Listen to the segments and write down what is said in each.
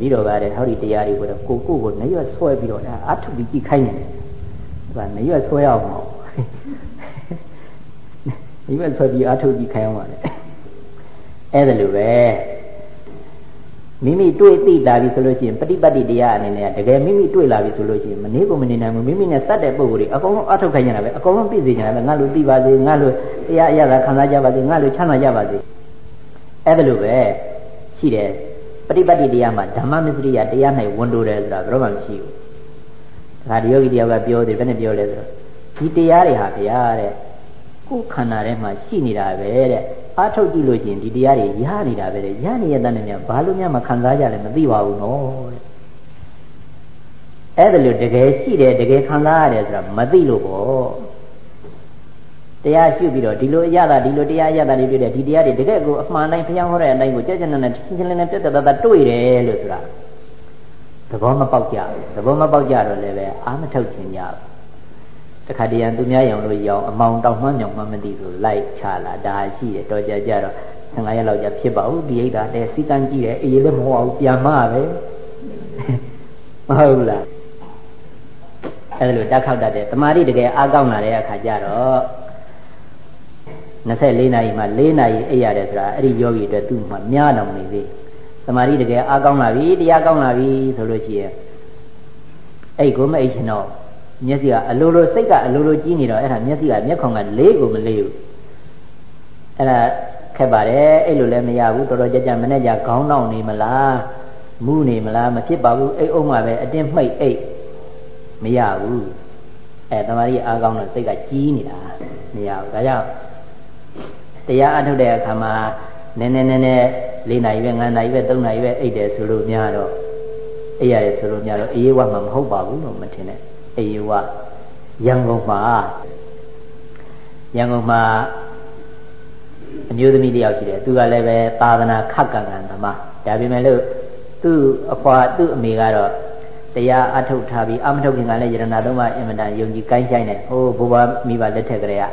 တိတော်ကတဲ့ဟောဒီတရားတွေကိုတော့ကိုကိုကိုနရွက်ဆွဲပြီးတော့အထုပြီးကြည့်ခိုင်းနေတယ်သူကနရွက်ဆွဲအောင်မဟုတ်နရွက်ဆွဲပြီးအထုကြည့်ခိုင်းအောင်ပါလေအဲ့ဒါလိုပဲမိမိတွေ့သိလာပြီဆိုလို့ရှိရင်ပฏิပတ်တိတရားအနေနဲ့တကယ်မိမိတွေ့လာပြီဆိုလို့ရှိရင်မနေကိုမနေနိုင်ဘူးမိမိနဲ့စတဲ့ပုံကိုယ်တွေအကုန်လုံးအထောက်ခိုင်းနေတာပဲအကုန်လုံးသိစေနေတာပဲငါလိုသိပါစေငါလိုတရားအရသာခံစားကြပါစေငါလိုချမ်းသာကြပါစေအဲ့ဒါလိုပဲရှိတယ် ပฏิပတ်တိတရားမှာဓမ္မမစ္စရိယတရား၌ဝန်တိုတယ်ဆိုတာဘယ်တော့မှမရှိဘူးဒါဒီယောဂီတရားကပြောတယ်ဘယ်နဲ့ပြောလဲဆိုတော့ဒီတရားတွေဟာဗျာတဲ့ကိုယ်ခန္ဓာထဲမှာရှိနေတာပဲတဲ့အားထုတ်ကြည့်လို့ရှိရင်ဒီတရားတွေရနေတာပဲတဲ့ရနေရတဲ့နဲ့များဘာလို့များမခံစားကြလဲမသိပါဘူးနော်တဲ့အဲ့ဒါလို့တကယ်ရှိတယ်တကယ်ခံစားရတယ်ဆိုတာမသိလို့ပေါ့ တရားရှုပြီးတော့ဒီလိုအရသာဒီလိုတရားအရသာတွေပြည့်တယ်ဒီတရားတွေတကယ်ကိုအမှန်တိုင်းဘုရားဟောတဲ့အတိုင်းကိုကြက်ကြက်နဲ့ချင်းချင်းလေးနဲ့ပြတ်တက်တက်တွေ့တယ်လို့ဆိုတာသဘောမပေါက်ကြဘူးသဘောမပေါက်ကြတော့လည်းပဲအာမထုတ်ခြင်းကြဘူးတခါတည်းရန်သူများရောင်လို့ရောင်အမောင်တောင်မှမြောင်မှမသိဆိုလိုက်ချလာဒါရှိတယ်တော်ကြကြတော့15ရက်လောက်ကြာဖြစ်ပါဘူးဒီအိတ်ကတဲစီကန်းကြည့်တယ်အေးလည်းမဟုတ်ဘူးပြန်မပဲမဟုတ်လားအဲ့လိုတက်ခောက်တတ်တယ်တမာတိတကယ်အားကောင်းလာတဲ့အခါကျတော့ 24နာရီမှ4နာရီအိပ်ရတယ်ဆိုတာအဲ့ဒီယောဂီအတွက်သူ့မှာများတော်နေသေးတမာတိတကယ်အားကောင်းလာပြီတရားကောင်းလာပြီဆိုလို့ရှိရင်အဲ့ကိုမအိပ်ချင်တော့မျက်စိကအလိုလိုစိတ်ကအလိုလိုကြီးနေတော့အဲ့ဒါမျက်စိကမျက်ခုံကလေးကိုမလေးဘူးအဲ့ဒါခက်ပါတယ်အဲ့လိုလည်းမရဘူးတော်တော်ကြကြမနဲ့ကြခေါင်းနှောင်းနေမလားမူးနေမလားမဖြစ်ပါဘူးအိတ်အုံးမှာပဲအတင်းမှိတ်အိတ်မရဘူးအဲတမာရီအားကောင်းတော့စိတ်ကကြီးနေတာမရဘူးဒါကြောင့် တရားအထုတ်တဲ့အခါမှာနည်းနည်းနည်းနည်း၄နာရီပဲ၅နာရီပဲ၃နာရီပဲအိတ်တယ်ဆိုလို့များတော့အိတ်ရတယ်ဆိုလို့များတော့အေးဝတ်မှာမဟုတ်ပါဘူးလို့မထင်နဲ့အေးဝရန်ကုန်မှာရန်ကုန်မှာအမျိုးသမီးတယောက်ရှိတယ်သူကလည်းပဲသာသနာခက်ကံကံသမားဒါပေမဲ့လို့သူ့အဖွာသူ့အမေကတော့တရားအထုတ်ထားပြီးအမထုတ်ခင်ကလည်းယရဏသုံးပါးအင်မတန်ယုံကြည်ကိုင်းဆိုင်တယ်ဟိုးဘိုးဘမိဘလက်ထက်ကလေးက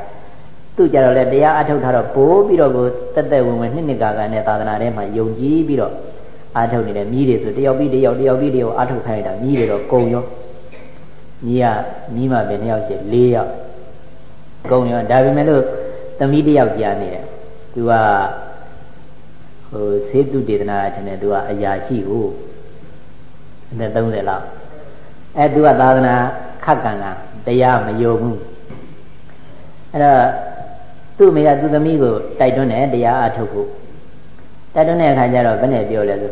သူ့ကြတော့လေတရားအထုတ်ထားတော့ပိုးပြီးတော့ကိုတက်တက်ဝင်ဝင်နှစ်နှစ်ကာကနဲ့သာသနာထဲမှာယုံကြည်ပြီးတော့အထုတ်နေတယ်မြည်တယ်ဆိုတယောက်ပြီးတယောက်တယောက်ပြီးတယောက်အထုတ်ခိုင်းတာမြည်တယ်တော့ကုံရောမြည်ကမြည်မှပဲနှစ်ယောက်ရှိ၄ယောက်ကုံရောဒါပေမဲ့လို့သမီးတယောက်ကြားနေတယ်သူကဟိုဆေးတုတေသနာထင်တယ်သူကအရာရှိကိုအသက်30လောက်အဲသူကသာသနာခက်ကံကတရားမယုံဘူးအဲ့တော့ သူ့မိကသူ့သမီးကိုတိုက်တွန်းတယ်တရားအထုတ်ဖို့တိုက်တွန်းတဲ့အခါကျတော့ဘယ်နဲ့ပြောလဲဆို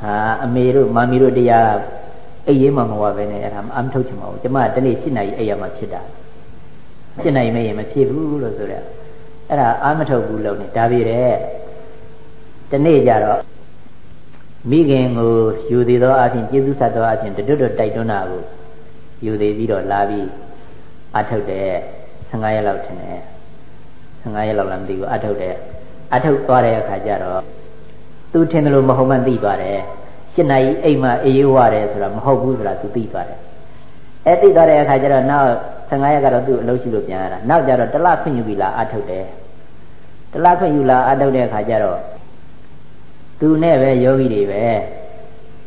ဟာအမေတို့မမီတို့တရားအိပ်ရေးမှမဟုတ်ပဲနဲ့အဲ့ဒါအမထုတ်ချင်ပါဘူးကျမတနေ့7နာရီအိပ်ရမှဖြစ်တာ7နာရီမရင်မဖြစ်ဘူးလို့ဆိုတော့အဲ့ဒါအာမထုတ်ဘူးလို့နေဒါပေတဲ့တနေ့ကျတော့မိခင်ကိုယူသေးသောအချင်းကျေးဇူးဆက်သောအချင်းတွတ်တွတ်တိုက်တွန်းတာကိုယူသေးပြီးတော့လာပြီးအထုတ်တယ် 15ရက်လောက်ထင်တယ်15ရက်လောက်လည်းမသိဘူးအထုတ်တယ်အထုတ်သွားတဲ့အခါကျတော့သူထင်တယ်လို့မဟုတ်မှသိပါတယ်၈နာရီအိမ်မှာအေးရွာတယ်ဆိုတာမဟုတ်ဘူးဆိုတာသူသိပါတယ်အဲသိသွားတဲ့အခါကျတော့နောက်15ရက်ကတော့သူ့အလုပ်ရှိလို့ပြန်ရတာနောက်ကျတော့တလခွင့်ယူပြီလားအထုတ်တယ်တလခွင့်ယူလာအထုတ်တဲ့အခါကျတော့သူနဲ့ပဲယောဂီတွေပဲ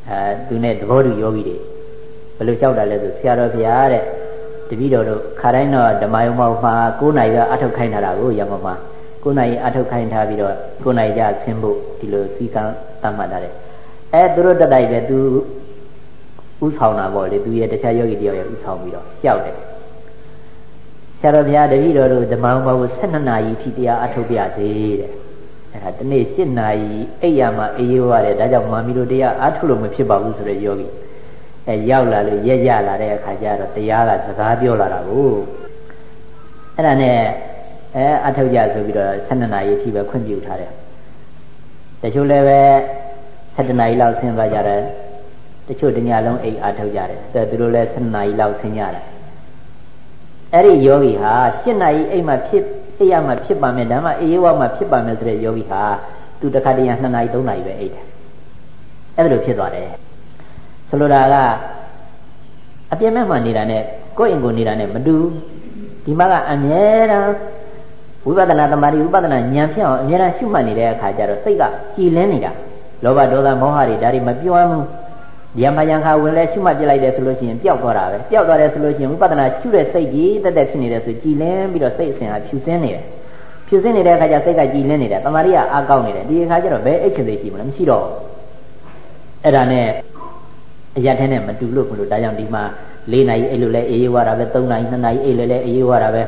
အဲသူနဲ့သဘောတူယောဂီတွေဘယ်လိုလျှောက်တာလဲဆိုဆရာတော်ဘုရားတဲ့ တပည့်တော်တို့ခါတိုင်းတော့ဓမ္မယုံမောက်မှာ9နိုင်ကအထုတ်ခိုင်းထားတာကိုရမမှာ9နိုင်အထုတ်ခိုင်းထားပြီးတော့9နိုင်ကြဆင်းဖို့ဒီလိုစီကံတတ်မှတ်တာတဲ့အဲသူတို့တက်တိုက်ပဲသူဥဆောင်တာပေါ့လေသူရဲ့တခြားယောဂီတယောက်ရဲ့ဥဆောင်ပြီးတော့လျှောက်တယ်ဆရာတော်ဘုရားတပည့်တော်တို့ဓမ္မယုံမောက်ကို12နာရီထိတရားအထုတ်ပြစေတဲ့အဲ့ဒါတနေ့7နာရီအိပ်ရမှာအေးရွာတယ်ဒါကြောင့်မာမီတို့တရားအထုတ်လို့မဖြစ်ပါဘူးဆိုတဲ့ယောဂီ အဲရောက်လာလို့ရက်ရလာတဲ့အခါကျတော့တရားကစကားပြောလာတာကိုအဲ့ဒါနဲ့အဲအထုတ်ကြဆိုပြီးတော့12နာရီအထိပဲခွင့်ပြုထားတယ်တချို့လည်းပဲ7နာရီလောက်ဆင်းသွားကြတယ်တချို့တညလုံးအိပ်အထုတ်ကြတယ်အဲသူတို့လည်း7နာရီလောက်ဆင်းကြတယ်အဲ့ဒီယောဂီဟာ7နာရီအိပ်မှဖြစ်အိပ်ရမှဖြစ်ပါမယ်ဒါမှအေးဝမှဖြစ်ပါမယ်ဆိုတဲ့ယောဂီဟာသူတခါတည်း2နာရီ3နာရီပဲအိပ်တယ်အဲ့ဒါလိုဖြစ်သွားတယ် ဆိုလိုတာကအပြင်းမဲ့မှနေတာနဲ့ကိုယ့်အိမ်ကိုနေတာနဲ့မတူဒီမှာကအမြဲတမ်းဝိပဿနာတမာတိဝိပဿနာဉာဏ်ဖြစ်အောင်အမြဲတမ်းရှုမှတ်နေတဲ့အခါကျတော့စိတ်ကကြည်လင်းနေတာလောဘဒေါသမောဟတွေဒါတွေမပြောင်းဘူးယံမယံခါဝင်လဲရှုမှတ်ပြလိုက်တယ်ဆိုလို့ရှိရင်ပျောက်သွားတာပဲပျောက်သွားတယ်ဆိုလို့ရှိရင်ဝိပဿနာရှုတဲ့စိတ်ကြီးတက်တက်ဖြစ်နေတယ်ဆိုကြည်လင်းပြီးတော့စိတ်အစဉ်ဟာဖြူစင်းနေတယ်ဖြူစင်းနေတဲ့အခါကျစိတ်ကကြည်လင်းနေတယ်တမာရီကအားကောင်းနေတယ်ဒီအခါကျတော့ဘယ်အိတ်ချသေးရှိမလဲမရှိတော့အဲ့ဒါနဲ့ အရက်ထဲနဲ့မတူလို့မလို့ဒါကြောင့်ဒီမှာ၄နာရီအဲ့လိုလဲအေးအေးဝါတာပဲ၃နာရီ၂နာရီအဲ့လိုလဲအေးအေးဝါတာပဲ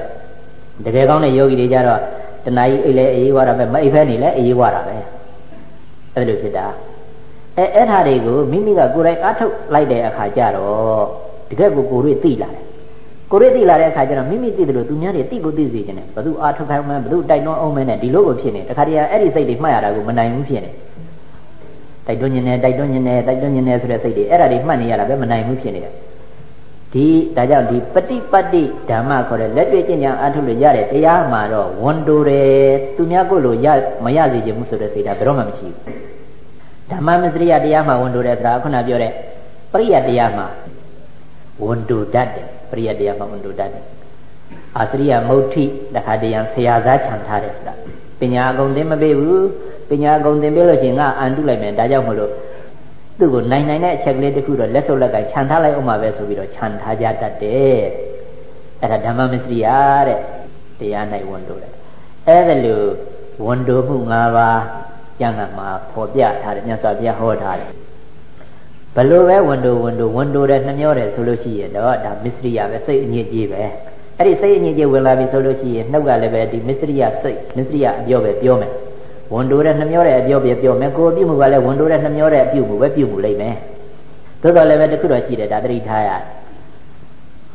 တကယ်ကောင်းတဲ့ယောဂီတွေကြတော့တနာရီအိတ်လဲအေးအေးဝါတာပဲမအိတ်ဖဲနေလဲအေးအေးဝါတာပဲအဲ့လိုဖြစ်တာအဲအဲ့ဓာတွေကိုမိမိကကိုယ်တိုင်အားထုတ်လိုက်တဲ့အခါကျတော့တကယ်ကိုကိုယ်တွေသိလာတယ်ကိုယ်တွေသိလာတဲ့အခါကျတော့မိမိသိတယ်လို့သူများတွေသိကိုသိစေခြင်းနဲ့ဘသူအားထုတ်ခိုင်းမှဘသူတိုက်တွန်းအောင်မဲနဲ့ဒီလိုကိုဖြစ်နေတခါတည်းအဲ့ဒီစိတ်တွေမှတ်ရတာကိုမနိုင်ဘူးဖြစ်နေတို က်တွန်းခြင်းနဲ့တိုက်တွန်းခြင်းနဲ့တိုက်တွန်းခြင်းနဲ့ဆိုတဲ့စိတ်တွေအဲ့ဒါတွေမှတ်နေရတာပဲမနိုင်ဘူးဖြစ်နေတယ်ဒီဒါကြောင့်ဒီပฏิပတ်တိဓမ္မခေါ်တဲ့လက်တွေ့ကျင့်ကြံအားထုတ်လို့ရတဲ့တရားမှာတော့ဝန်တိုတယ်သူများကိုလို့ရမရစေခြင်းမှုဆိုတဲ့စိတ်ဓာတ်ဘယ်တော့မှမရှိဘူးဓမ္မမစရိယတရားမှာဝန်တိုတယ်ဆိုတာခုနပြောတဲ့ပရိယတရားမှာဝန်တိုတတ်တယ်ပရိယတရားမှာဝန်တိုတတ်တယ်အာစရိယမုဋ္ဌိတခါတည်းရန်ဆရာသားခြံထားတယ်ဆိုတာပညာအကုန်သင်မပေးဘူး ပညာအကုန်သင်ပေးလို့ရှိရင်ငါအန်တုလိုက်မယ်ဒါကြောင့်မလို့သူ့ကိုနိုင်နိုင်တဲ့အချက်ကလေးတစ်ခုတော့လက်စုပ်လက်ကခြံထားလိုက်အောင်ပါပဲဆိုပြီးတော့ခြံထားကြတတ်တယ်အဲ့ဒါဓမ္မမစရိယတဲ့တရား၌ဝန်တိုတယ်အဲ့ဒါလို့ဝန်တိုမှု၅ပါးကျမ်းဂန်မှာဖော်ပြထားတယ်မြတ်စွာဘုရားဟောထားတယ်ဘလို့ပဲဝန်တိုဝန်တိုဝန်တိုတယ်နှမျောတယ်ဆိုလို့ရှိရင်တော့ဒါမစ္စရိယပဲစိတ်အညစ်အကြေးပဲအဲ့ဒီစိတ်အညစ်အကြေးဝင်လာပြီဆိုလို့ရှိရင်နှုတ်ကလည်းပဲဒီမစ္စရိယစိတ်မစ္စရိယအပြောပဲပြောမယ် ဝန်တိုတဲ့နှမျောတဲ့အပြောပဲပြောမယ်ကိုယ်ပြုမှုကလည်းဝန်တိုတဲ့နှမျောတဲ့အပြုမှုပဲပြုမှုလိမ့်မယ်သို့တော်လည်းပဲတခုတော့ရှိတယ်ဒါသတိထားရ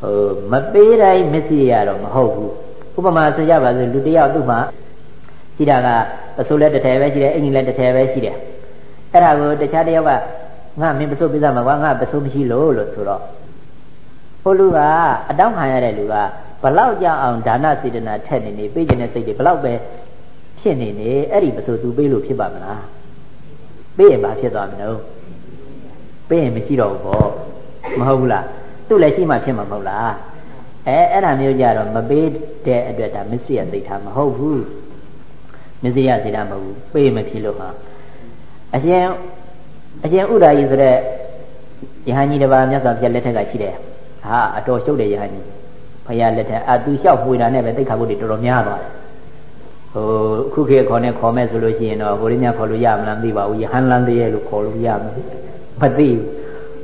ဟိုမပေးတိုင်းမစ္စရိယတော့မဟုတ်ဘူးဥပမာဆိုရပါစို့လူတယောက်သူ့မှာကြည့်တာကအစိုးလက်တစ်ထည်ပဲရှိတယ်အင်ကြီးလည်းတစ်ထည်ပဲရှိတယ်အဲ့ဒါကိုတခြားတယောက်ကငါမင်းပစိုးပြသမှာကွာငါပစိုးမရှိလို့လို့ဆိုတော့ဟိုလူကအတောင်းခံရတဲ့လူကဘလောက်ကြအောင်ဒါနစေတနာထက်နေနေပေးခြင်းတဲ့စိတ်တွေဘလောက်ပဲ ဖြစ်နေနေအဲ့ဒီပစိုးသူပေးလို့ဖြစ်ပါမလားပေးရင်ဘာဖြစ်သွားမလို့ပေးရင်မရှိတော့ဘူးပေါ့မဟုတ်ဘူးလားသူ့လည်းရှိမှဖြစ်မှာမဟုတ်လားအဲအဲ့ဒါမျိုးကြတော့မပေးတဲ့အတွက်ဒါမစ္စရိယသိထားမဟုတ်ဘူးမစ္စရိယစေတမဟုတ်ဘူးပေးမဖြစ်လို့ဟာအရှင်အရှင်ဥဒ္ဒါယီဆိုတဲ့ယဟန်ကြီးတစ်ပါးမြတ်စွာဘုရားလက်ထက်ကရှိတယ်ဟာအတော်ရှုပ်တဲ့ယဟန်ကြီးဘုရားလက်ထက်အသူလျှောက်ပွေတာနဲ့ပဲသိခါဖို့တွေတော်တော်များသွားတယ် ဟိုခုခေတ်ခေါ်နေခေါ်မဲ့ဆိုလို့ရှိရင်တော့ဘိုးရင်းများခေါ်လို့ရမလားမသိပါဘူးယဟန်လန်းသေးရဲ့လို့ခေါ်လို့ရမှာမသိဘူး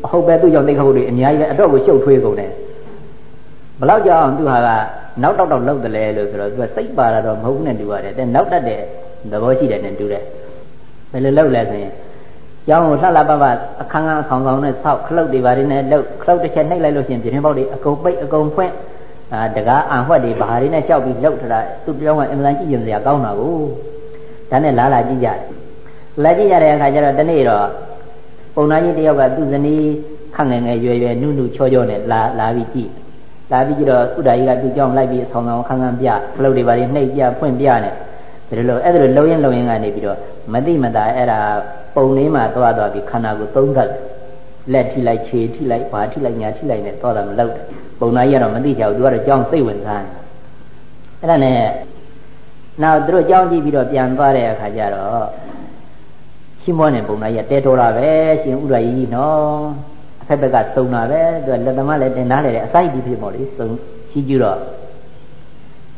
အဟုတ်ပဲသူ့ကြောင့်သိခါဖို့တွေအများကြီးပဲအတော့ကိုရှုပ်ထွေးကုန်တယ်ဘလောက်ကြောင်သူဟာကနောက်တောက်တောက်လောက်တယ်လေလို့ဆိုတော့သူကစိတ်ပါတာတော့မဟုတ်ဘူးနဲ့တူပါတယ်တဲ့နောက်တတ်တဲ့သဘောရှိတယ်နဲ့တူတယ်ဘယ်လိုလုပ်လဲဆိုရင်ကျောင်းကိုလှလှပပအခန်းကအခအောင်ဆောင်နဲ့ဆောက်ခလုတ်တွေပါနေနဲ့လှုပ်ခလုတ်တစ်ချက်နှိပ်လိုက်လို့ရှိရင်ပြင်းပေါက်တွေအကုန်ပိတ်အကုန်ဖွင့် အာတကားအံဝှက်တွေဘာတွေနဲ့လျှောက်ပြီးလှုပ်ထတာသူ့ပြောင်းကအင်မတန်ကြည့်ကြစရာကောင်းတာကိုဒါနဲ့လာလာကြည့်ကြတယ်လာကြည့်ရတဲ့အခါကျတော့တနေ့တော့ပုံနာကြီးတယောက်ကသူ့ဇနီးခန့်ငယ်ငယ်ရွယ်ရွယ်နုနုချောချောနဲ့လာလာပြီးကြည့်လာပြီးကြတော့ဥဒ္ဒါကြီးကသူ့ကြောင့်လိုက်ပြီးဆောင်းဆောင်ခန်းခန်းပြခလုတ်တွေဘာတွေနှိပ်ပြဖွင့်ပြနဲ့ဒါလိုအဲ့ဒါလိုလုံရင်လုံရင်ကနေပြီးတော့မတိမတာအဲ့ဒါပုံလေးမှာသွားသွားပြီးခန္ဓာကိုသုံးသပ် လက်ထိလိုက်ခြေထိလိုက်ဘာထိလိုက်ညာထိလိုက်နဲ့သွားတာမလောက်ပုံနာကြီးကတော့မသိချဘူးသူကတော့ကြောင်းစိတ်ဝင်စားတယ်အဲ့ဒါနဲ့နောက်သူတို့ကြောင်းကြည့်ပြီးတော့ပြန်သွားတဲ့အခါကျတော့ရှင်းမောနဲ့ပုံနာကြီးကတဲတော်တာပဲရှင်ဥဒ္ဒရာကြီးနော်အဖက်ဘက်ကစုံတာပဲသူကလက်သမားလည်းတင်သားလည်းအစိုက်ဒီဖြစ်မို့လေစုံရှိကြည့်တော့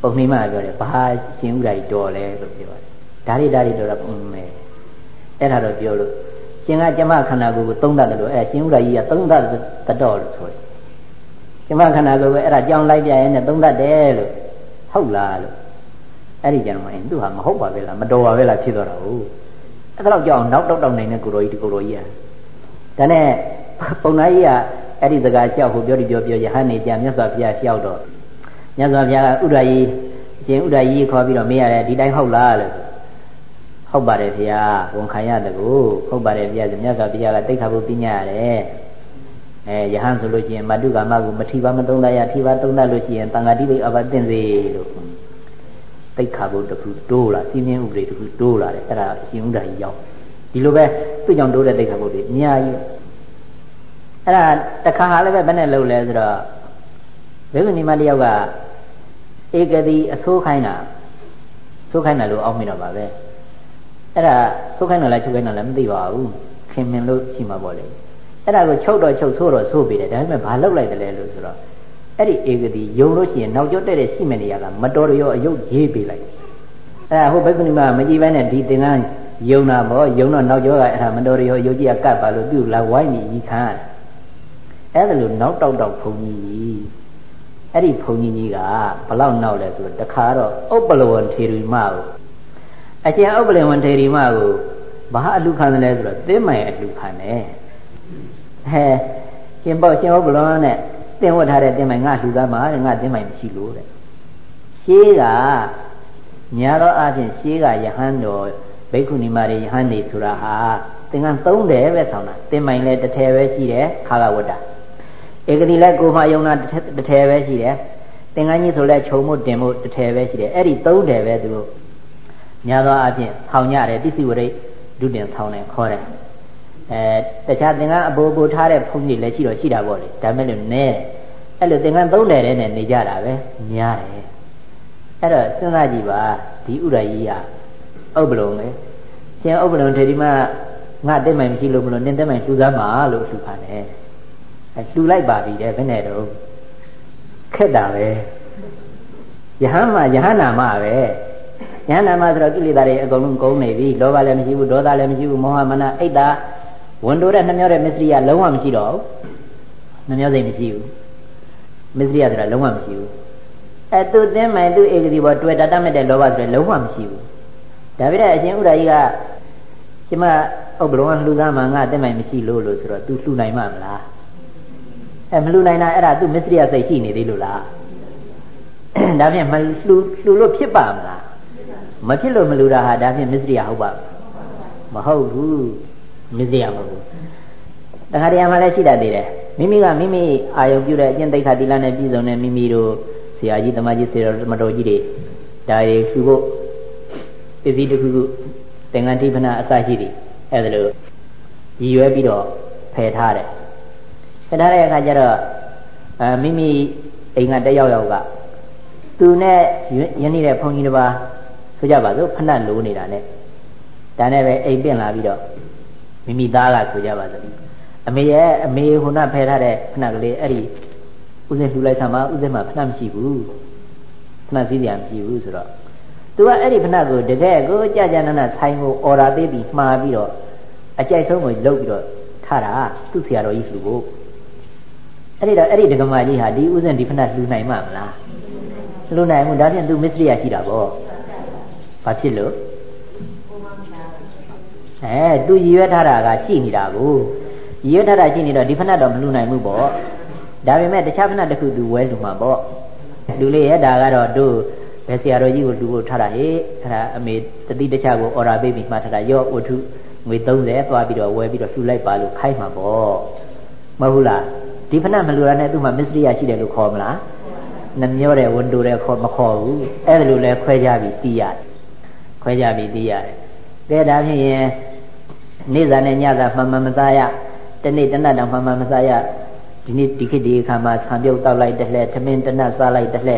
ပုံနှိမပြောတယ်ဘာရှင်ဥဒ္ဒရာကြီးတော်လဲလို့ပြောတယ်ဒါရီဒါရီတော်တာပုံမယ်အဲ့ဒါတော့ပြောလို့ ရှင်ကကျမခန္ဓာကိုယ်ကိုသုံးတတ်တယ်လို့အဲရှင်ဥဒ္ဒရာကြီးကသုံးတတ်တတော်လို့ဆိုတယ်ကျမခန္ဓာကိုယ်ကအဲ့ဒါကြောင်းလိုက်ပြရဲနဲ့သုံးတတ်တယ်လို့ဟုတ်လားလို့အဲ့ဒီကြံမှရင်သူဟာမဟုတ်ပါပဲလားမတော်ပါပဲလားဖြစ်သွားတာဟုတ်အဲ့ဒါတော့ကြောင်းနောက်တောက်တောက်နိုင်တဲ့ကိုရောကြီးဒီကိုရောကြီးอ่ะဒါနဲ့ပုံနာကြီးကအဲ့ဒီစကားလျှောက်ကိုပြောဒီပြောပြောရဟန်းနေကြမြတ်စွာဘုရားလျှောက်တော့မြတ်စွာဘုရားကဥဒ္ဒရာကြီးရှင်ဥဒ္ဒရာကြီးခေါ်ပြီးတော့မေးရတယ်ဒီတိုင်းဟုတ်လားလို့ ဟုတ်ပါတယ်ဗျာဝန်ခံရတယ်ကိုဟုတ်ပါတယ်ဗျာမြတ်စွာဘုရားကတိတ်ခါဖို့ပြညာရတယ်အဲယဟန်ဆိုလို့ရှိရင်မတုကာမကိုမထီပါမသုံးတတ်ရထီပါသုံးတတ်လို့ရှိရင်တန်ဃာတိဘိအဘသင့်စေလို့တိတ်ခါဖို့တခုတိုးလာစီမင်းဥပဒေတခုတိုးလာတယ်အဲ့ဒါရှင်ဥဒ္ဒရာကြီးရောက်ဒီလိုပဲသူ့ကြောင့်တိုးတဲ့တိတ်ခါဖို့တွေအများကြီးအဲ့ဒါတခါဟာလည်းပဲဘယ်နဲ့လုပ်လဲဆိုတော့ဘိက္ခုနီမတယောက်ကဧကတိအဆိုးခိုင်းတာဆိုးခိုင်းတယ်လို့အောက်မိတော့ပါပဲ အဲ့ဒါဆိုးခိုင်းတယ်လားချုပ်ခိုင်းတယ်လားမသိပါဘူးခင်မင်လို့ရှိမှာပေါ့လေအဲ့ဒါကိုချုပ်တော့ချုပ်ဆိုးတော့ဆိုးပြီတယ်ဒါပေမဲ့ဘာလုပ်လိုက်တယ်လဲလို့ဆိုတော့အဲ့ဒီဧကတိယုံလို့ရှိရင်နောက်ကျောတဲ့တဲ့ရှိမနေရကမတော်ရောအယုတ်ရေးပေးလိုက်အဲ့ဒါဟိုဘိက္ခုနီမမကြည့်ဘဲနဲ့ဒီသင်္ကန်းယုံတာပေါ့ယုံတော့နောက်ကျောကအဲ့ဒါမတော်ရောအယုတ်ကြီးကကတ်ပါလို့သူ့လာဝိုင်းပြီးကြီးခံရတယ်အဲ့ဒါလို့နောက်တောက်တောက်ဖုန်ကြီးအဲ့ဒီဘုံကြီးကြီးကဘလောက်နောက်လဲဆိုတော့တခါတော့ဥပ္ပလဝံထေရီမကို အကျဉ်ဥပ္ပလဝံထေရီမကိုဘာအလူခံတယ်လဲဆိုတော့သင်းမိုင်အလူခံတယ်ဟဲရှင်ပေါ့ရှင်ဥပ္ပလဝံနဲ့တင်ဝတ်ထားတဲ့သင်းမိုင်ငါလူသားမှာငါသင်းမိုင်မရှိလို့တဲ့ရှေးကညာတော့အချင်းရှေးကယဟန်တော်ဘိက္ခုနီမတွေယဟန်နေဆိုတာဟာသင်္ကန်း၃တယ်ပဲဆောင်းတာသင်းမိုင်လည်းတစ်ထည်ပဲရှိတယ်ခါကဝတ္တာဧကတိလည်းကိုမယုံနာတစ်ထည်ပဲရှိတယ်သင်္ကန်းကြီးဆိုလည်းခြုံမှုတင်မှုတစ်ထည်ပဲရှိတယ်အဲ့ဒီသုံးတယ်ပဲသူတို့ ညာသောအဖြစ်ဆောင်းရတယ်ပစ္စည်းဝရိတ်ဒုတင်ဆောင်းတယ်ခေါ်တယ်အဲတခြားသင်္ကန်းအဘိုးဘိုးထားတဲ့ဖုန်းကြီးလည်းရှိတော့ရှိတာပေါ့လေဒါမဲ့လို့နဲအဲ့လိုသင်္ကန်းသုံးတယ်တဲ့နဲ့နေကြတာပဲများတယ်အဲ့တော့စဉ်းစားကြည့်ပါဒီဥရကြီးဟာဥပလုံလေရှင်ဥပလုံထေဒီမငါတက်မှန်မရှိလို့မလို့နင်းတက်မှန်လှူသားမှာလို့လှူခံတယ်လှူလိုက်ပါပြီတဲ့ဘယ်နဲ့တော့ခက်တာပဲယဟန်မှာယဟန်နာမပဲ ယဟန်နာမဆိုတော့ကိလေသာတွေအကုန်လုံးကုန်နေပြီလောဘလည်းမရှိဘူးဒေါသလည်းမရှိဘူးမောဟမနအိတ်တာဝန်တိုတဲ့နှမျောတဲ့မစ္စရိယလုံးဝမရှိတော့ဘူးနှမျောစိတ်မရှိဘူးမစ္စရိယဆိုတာလုံးဝမရှိဘူးအဲသူသင်းမိုင်သူဧကတိဘောတွေ့တတ်မဲ့တဲ့လောဘဆိုရင်လုံးဝမရှိဘူးဒါပြတဲ့အရှင်ဥဒ္ဓကြီးကကျမဥပ္ပလောကလှူသားမှာငါသင်းမိုင်မရှိလို့လို့ဆိုတော့ तू လှူနိုင်မှာမလားအဲမလှူနိုင်တာအဲ့ဒါသူမစ္စရိယစိတ်ရှိနေသေးလို့လားဒါဖြင့်မလှူလှူလို့ဖြစ်ပါမလား မဖြစ်လို့မလှူတာဟာဒါဖြင့်မစ္စရိယဟုတ်ပါမဟုတ်ဘူးမစ္စရိယမဟုတ်ဘူးတခါတည်းမှလည်းရှိတတ်သေးတယ်မိမိကမိမိအာယုံပြုတဲ့အကျင့်သိက္ခာသီလနဲ့ပြည့်စုံတဲ့မိမိတို့ဆရာကြီးတမကြီးဆရာတော်မတော်ကြီးတွေဒါရီလှူဖို့ပစ္စည်းတစ်ခုခုသင်္ကန်းတိပနာအစရှိသည်အဲ့ဒါလို့ရည်ရွယ်ပြီးတော့ဖယ်ထားတယ်ဆက်ထားတဲ့အခါကျတော့အဲမိမိအိမ်ကတက်ရောက်ရောက်ကသူနဲ့ယနေ့တဲ့ဘုန်းကြီးတစ်ပါး ဆိုကြပါစို့ဖဏတ်လိုနေတာနဲ့ဒါနဲ့ပဲအိမ်ပြင်လာပြီးတော့မိမိသားကဆိုကြပါစို့အမေရဲ့အမေဟိုနာဖယ်ထားတဲ့ဖဏတ်ကလေးအဲ့ဒီဥစဉ်လှူလိုက်ဆံမှာဥစဉ်မှာဖဏတ်မရှိဘူးဖဏတ်စည်းစရာမရှိဘူးဆိုတော့သူကအဲ့ဒီဖဏတ်ကိုတကယ်ကိုကြာကြာနာနာဆိုင်ကိုအော်ဒါပေးပြီးမှားပြီးတော့အကြိုက်ဆုံးကိုလုပ်ပြီးတော့ထားတာသူ့ဆရာတော်ကြီးလှူဖို့အဲ့ဒီတော့အဲ့ဒီဒကမာကြီးဟာဒီဥစဉ်ဒီဖဏလှူနိုင်မှာမလားလှူနိုင်မှုဒါဖြင့်သူမစ္စရိယရှိတာပေါ့ ဘာဖြစ်လို့အဲသူရည်ရွယ်ထားတာကရှိနေတာကိုရည်ရွယ်ထားတာရှိနေတော့ဒီဖဏတော့မလှူနိုင်ဘူးပေါ့ဒါပေမဲ့တခြားဖဏတစ်ခုသူဝဲလူမှာပေါ့လူလေးရဲ့ဒါကတော့တို့ဘယ်ဆရာတော်ကြီးကိုလူဖို့ထားတာဟေ့အဲ့ဒါအမေတတိတခြားကိုအော်ရာပေးပြီးမှထားတာရော့ဝတ္ထုငွေ30သွားပြီးတော့ဝယ်ပြီးတော့လှူလိုက်ပါလို့ခိုင်းမှာပေါ့မဟုတ်ဘူးလားဒီဖဏမလူရနဲ့သူ့မှာမစ္စရိယရှိတယ်လို့ခေါ်မလားနှမျောတဲ့ဝန်တိုတဲ့ခေါ်မခေါ်ဘူးအဲ့ဒါလိုလဲခွဲကြပြီးတီးရတယ် ခွဲကြပြီးတီးရတယ်ကဲဒါဖြင့်ရင်နေ့စာနဲ့ညစာမှန်မှန်မစားရတနေ့တနတ်တော့မှန်မှန်မစားရဒီနေ့ဒီခေတ်ဒီအခါမှာဆံပြုတ်တောက်လိုက်တစ်လှဲထမင်းတနတ်စားလိုက်တစ်လှဲ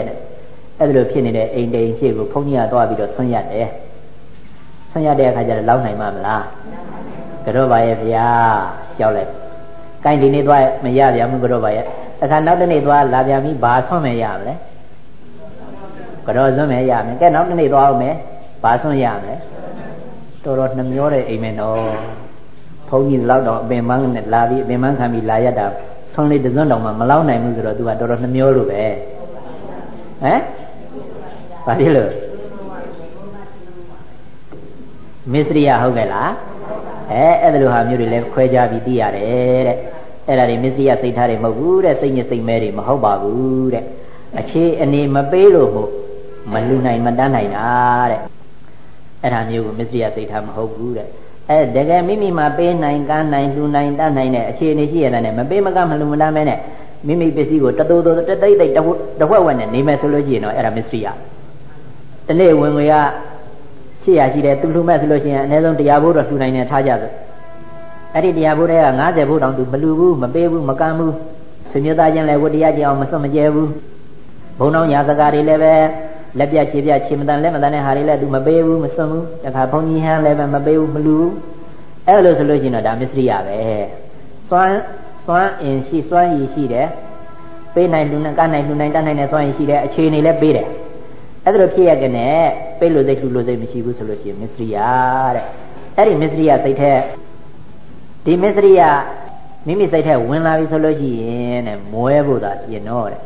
အဲ့ဒါလိုဖြစ်နေတဲ့အိမ်တိန်ရှိကိုဘုန်းကြီးကသွားပြီးတော့ဆွန့်ရတယ်ဆွန့်ရတဲ့အခါကျတော့လောက်နိုင်မှာမလားကတော့ပါရဲ့ဗျာလျှောက်လိုက်ကိုင်းဒီနေ့သွားမရဗျာမှုကတော့ပါရဲ့အခါနောက်တစ်နေ့သွားလာပြန်ပြီဘာဆွန့်မယ်ရမလဲကတော့ဆွန့်မယ်ရမယ်ကဲနောက်တစ်နေ့သွားအောင်မယ် ဘာဆွန့်ရမလဲတော်တော်နှမျောတဲ့အိမ်မယ်နော်ဘုန်းကြီးလောက်တော့အပင်မန်းနဲ့လာပြီးအပင်မန်းခံပြီးလာရတာဆွန့်လေးတစ်စွန်းတောင်မှမလောက်နိုင်ဘူးဆိုတော့ तू ကတော်တော်နှမျောလို့ပဲဟမ်ဘာဖြစ်လို့မစ္စရိယဟုတ်ကဲ့လားအဲအဲ့ဒါလိုဟာမျိုးတွေလည်းခွဲခြားပြီးသိရတယ်တဲ့အဲ့ဒါတွေမစ္စရိယစိတ်ထားတွေမဟုတ်ဘူးတဲ့စိတ်ညစ်စိတ်မဲတွေမဟုတ်ပါဘူးတဲ့အခြေအနေမပေးလို့မို့မလူနိုင်မတန်းနိုင်တာတဲ့ အဲ့ဒါမျိုးကိုမစ္စရိယစိတ်ထားမဟုတ်ဘူးတဲ့အဲတကယ်မိမိမှာပေးနိုင်ကမ်းနိုင်လှူနိုင်တတ်နိုင်တဲ့အခြေအနေရှိရတဲ့မပေးမကမလှူမတတ်မဲနဲ့မိမိပစ္စည်းကိုတတိုးတိုးတတိတ်တိတ်တဝက်ဝက်နဲ့နေမယ်ဆိုလို့ရှိရင်တော့အဲ့ဒါမစ္စရိယတနေ့ဝင်ငွေက800ရှိတယ်သူလှူမဲ့ဆိုလို့ရှိရင်အနည်းဆုံး100ဘိုးတော့လှူနိုင်တယ်ထားကြစို့အဲ့ဒီ100ဘိုးတွေက90ဘိုးတောင်သူမလှူဘူးမပေးဘူးမကမ်းဘူးဆွေမျိုးသားချင်းလည်းဝတ္တရားကြအောင်မစွန့်မကြဲဘူးဘုံတော်ညာစကားတွေလည်းပဲ လက်ပြခြေပြခြေမတန်လက်မတန်တဲ့ဟာတွေလည်းသူမပေးဘူးမစွန့်ဘူးတခါဘုန်းကြီးဟန်းလည်းမပေးဘူးမလူဘူးအဲ့လိုဆိုလို့ရှိရင်တော့ဒါမစ္စရိယပဲစွမ်းစွမ်းအင်ရှိစွမ်းရည်ရှိတယ်ပေးနိုင်လူနဲ့ကနိုင်လူနိုင်တတ်နိုင်တဲ့စွမ်းရည်ရှိတယ်အခြေအနေလည်းပေးတယ်အဲ့ဒါလိုဖြစ်ရတဲ့နဲ့ပေးလို့စိတ်လူလို့စိတ်မရှိဘူးဆိုလို့ရှိရင်မစ္စရိယတဲ့အဲ့ဒီမစ္စရိယစိတ်ထဲဒီမစ္စရိယမိမိစိတ်ထဲဝင်လာပြီဆိုလို့ရှိရင်တဲ့မွဲဖို့သာပြင်တော့တဲ့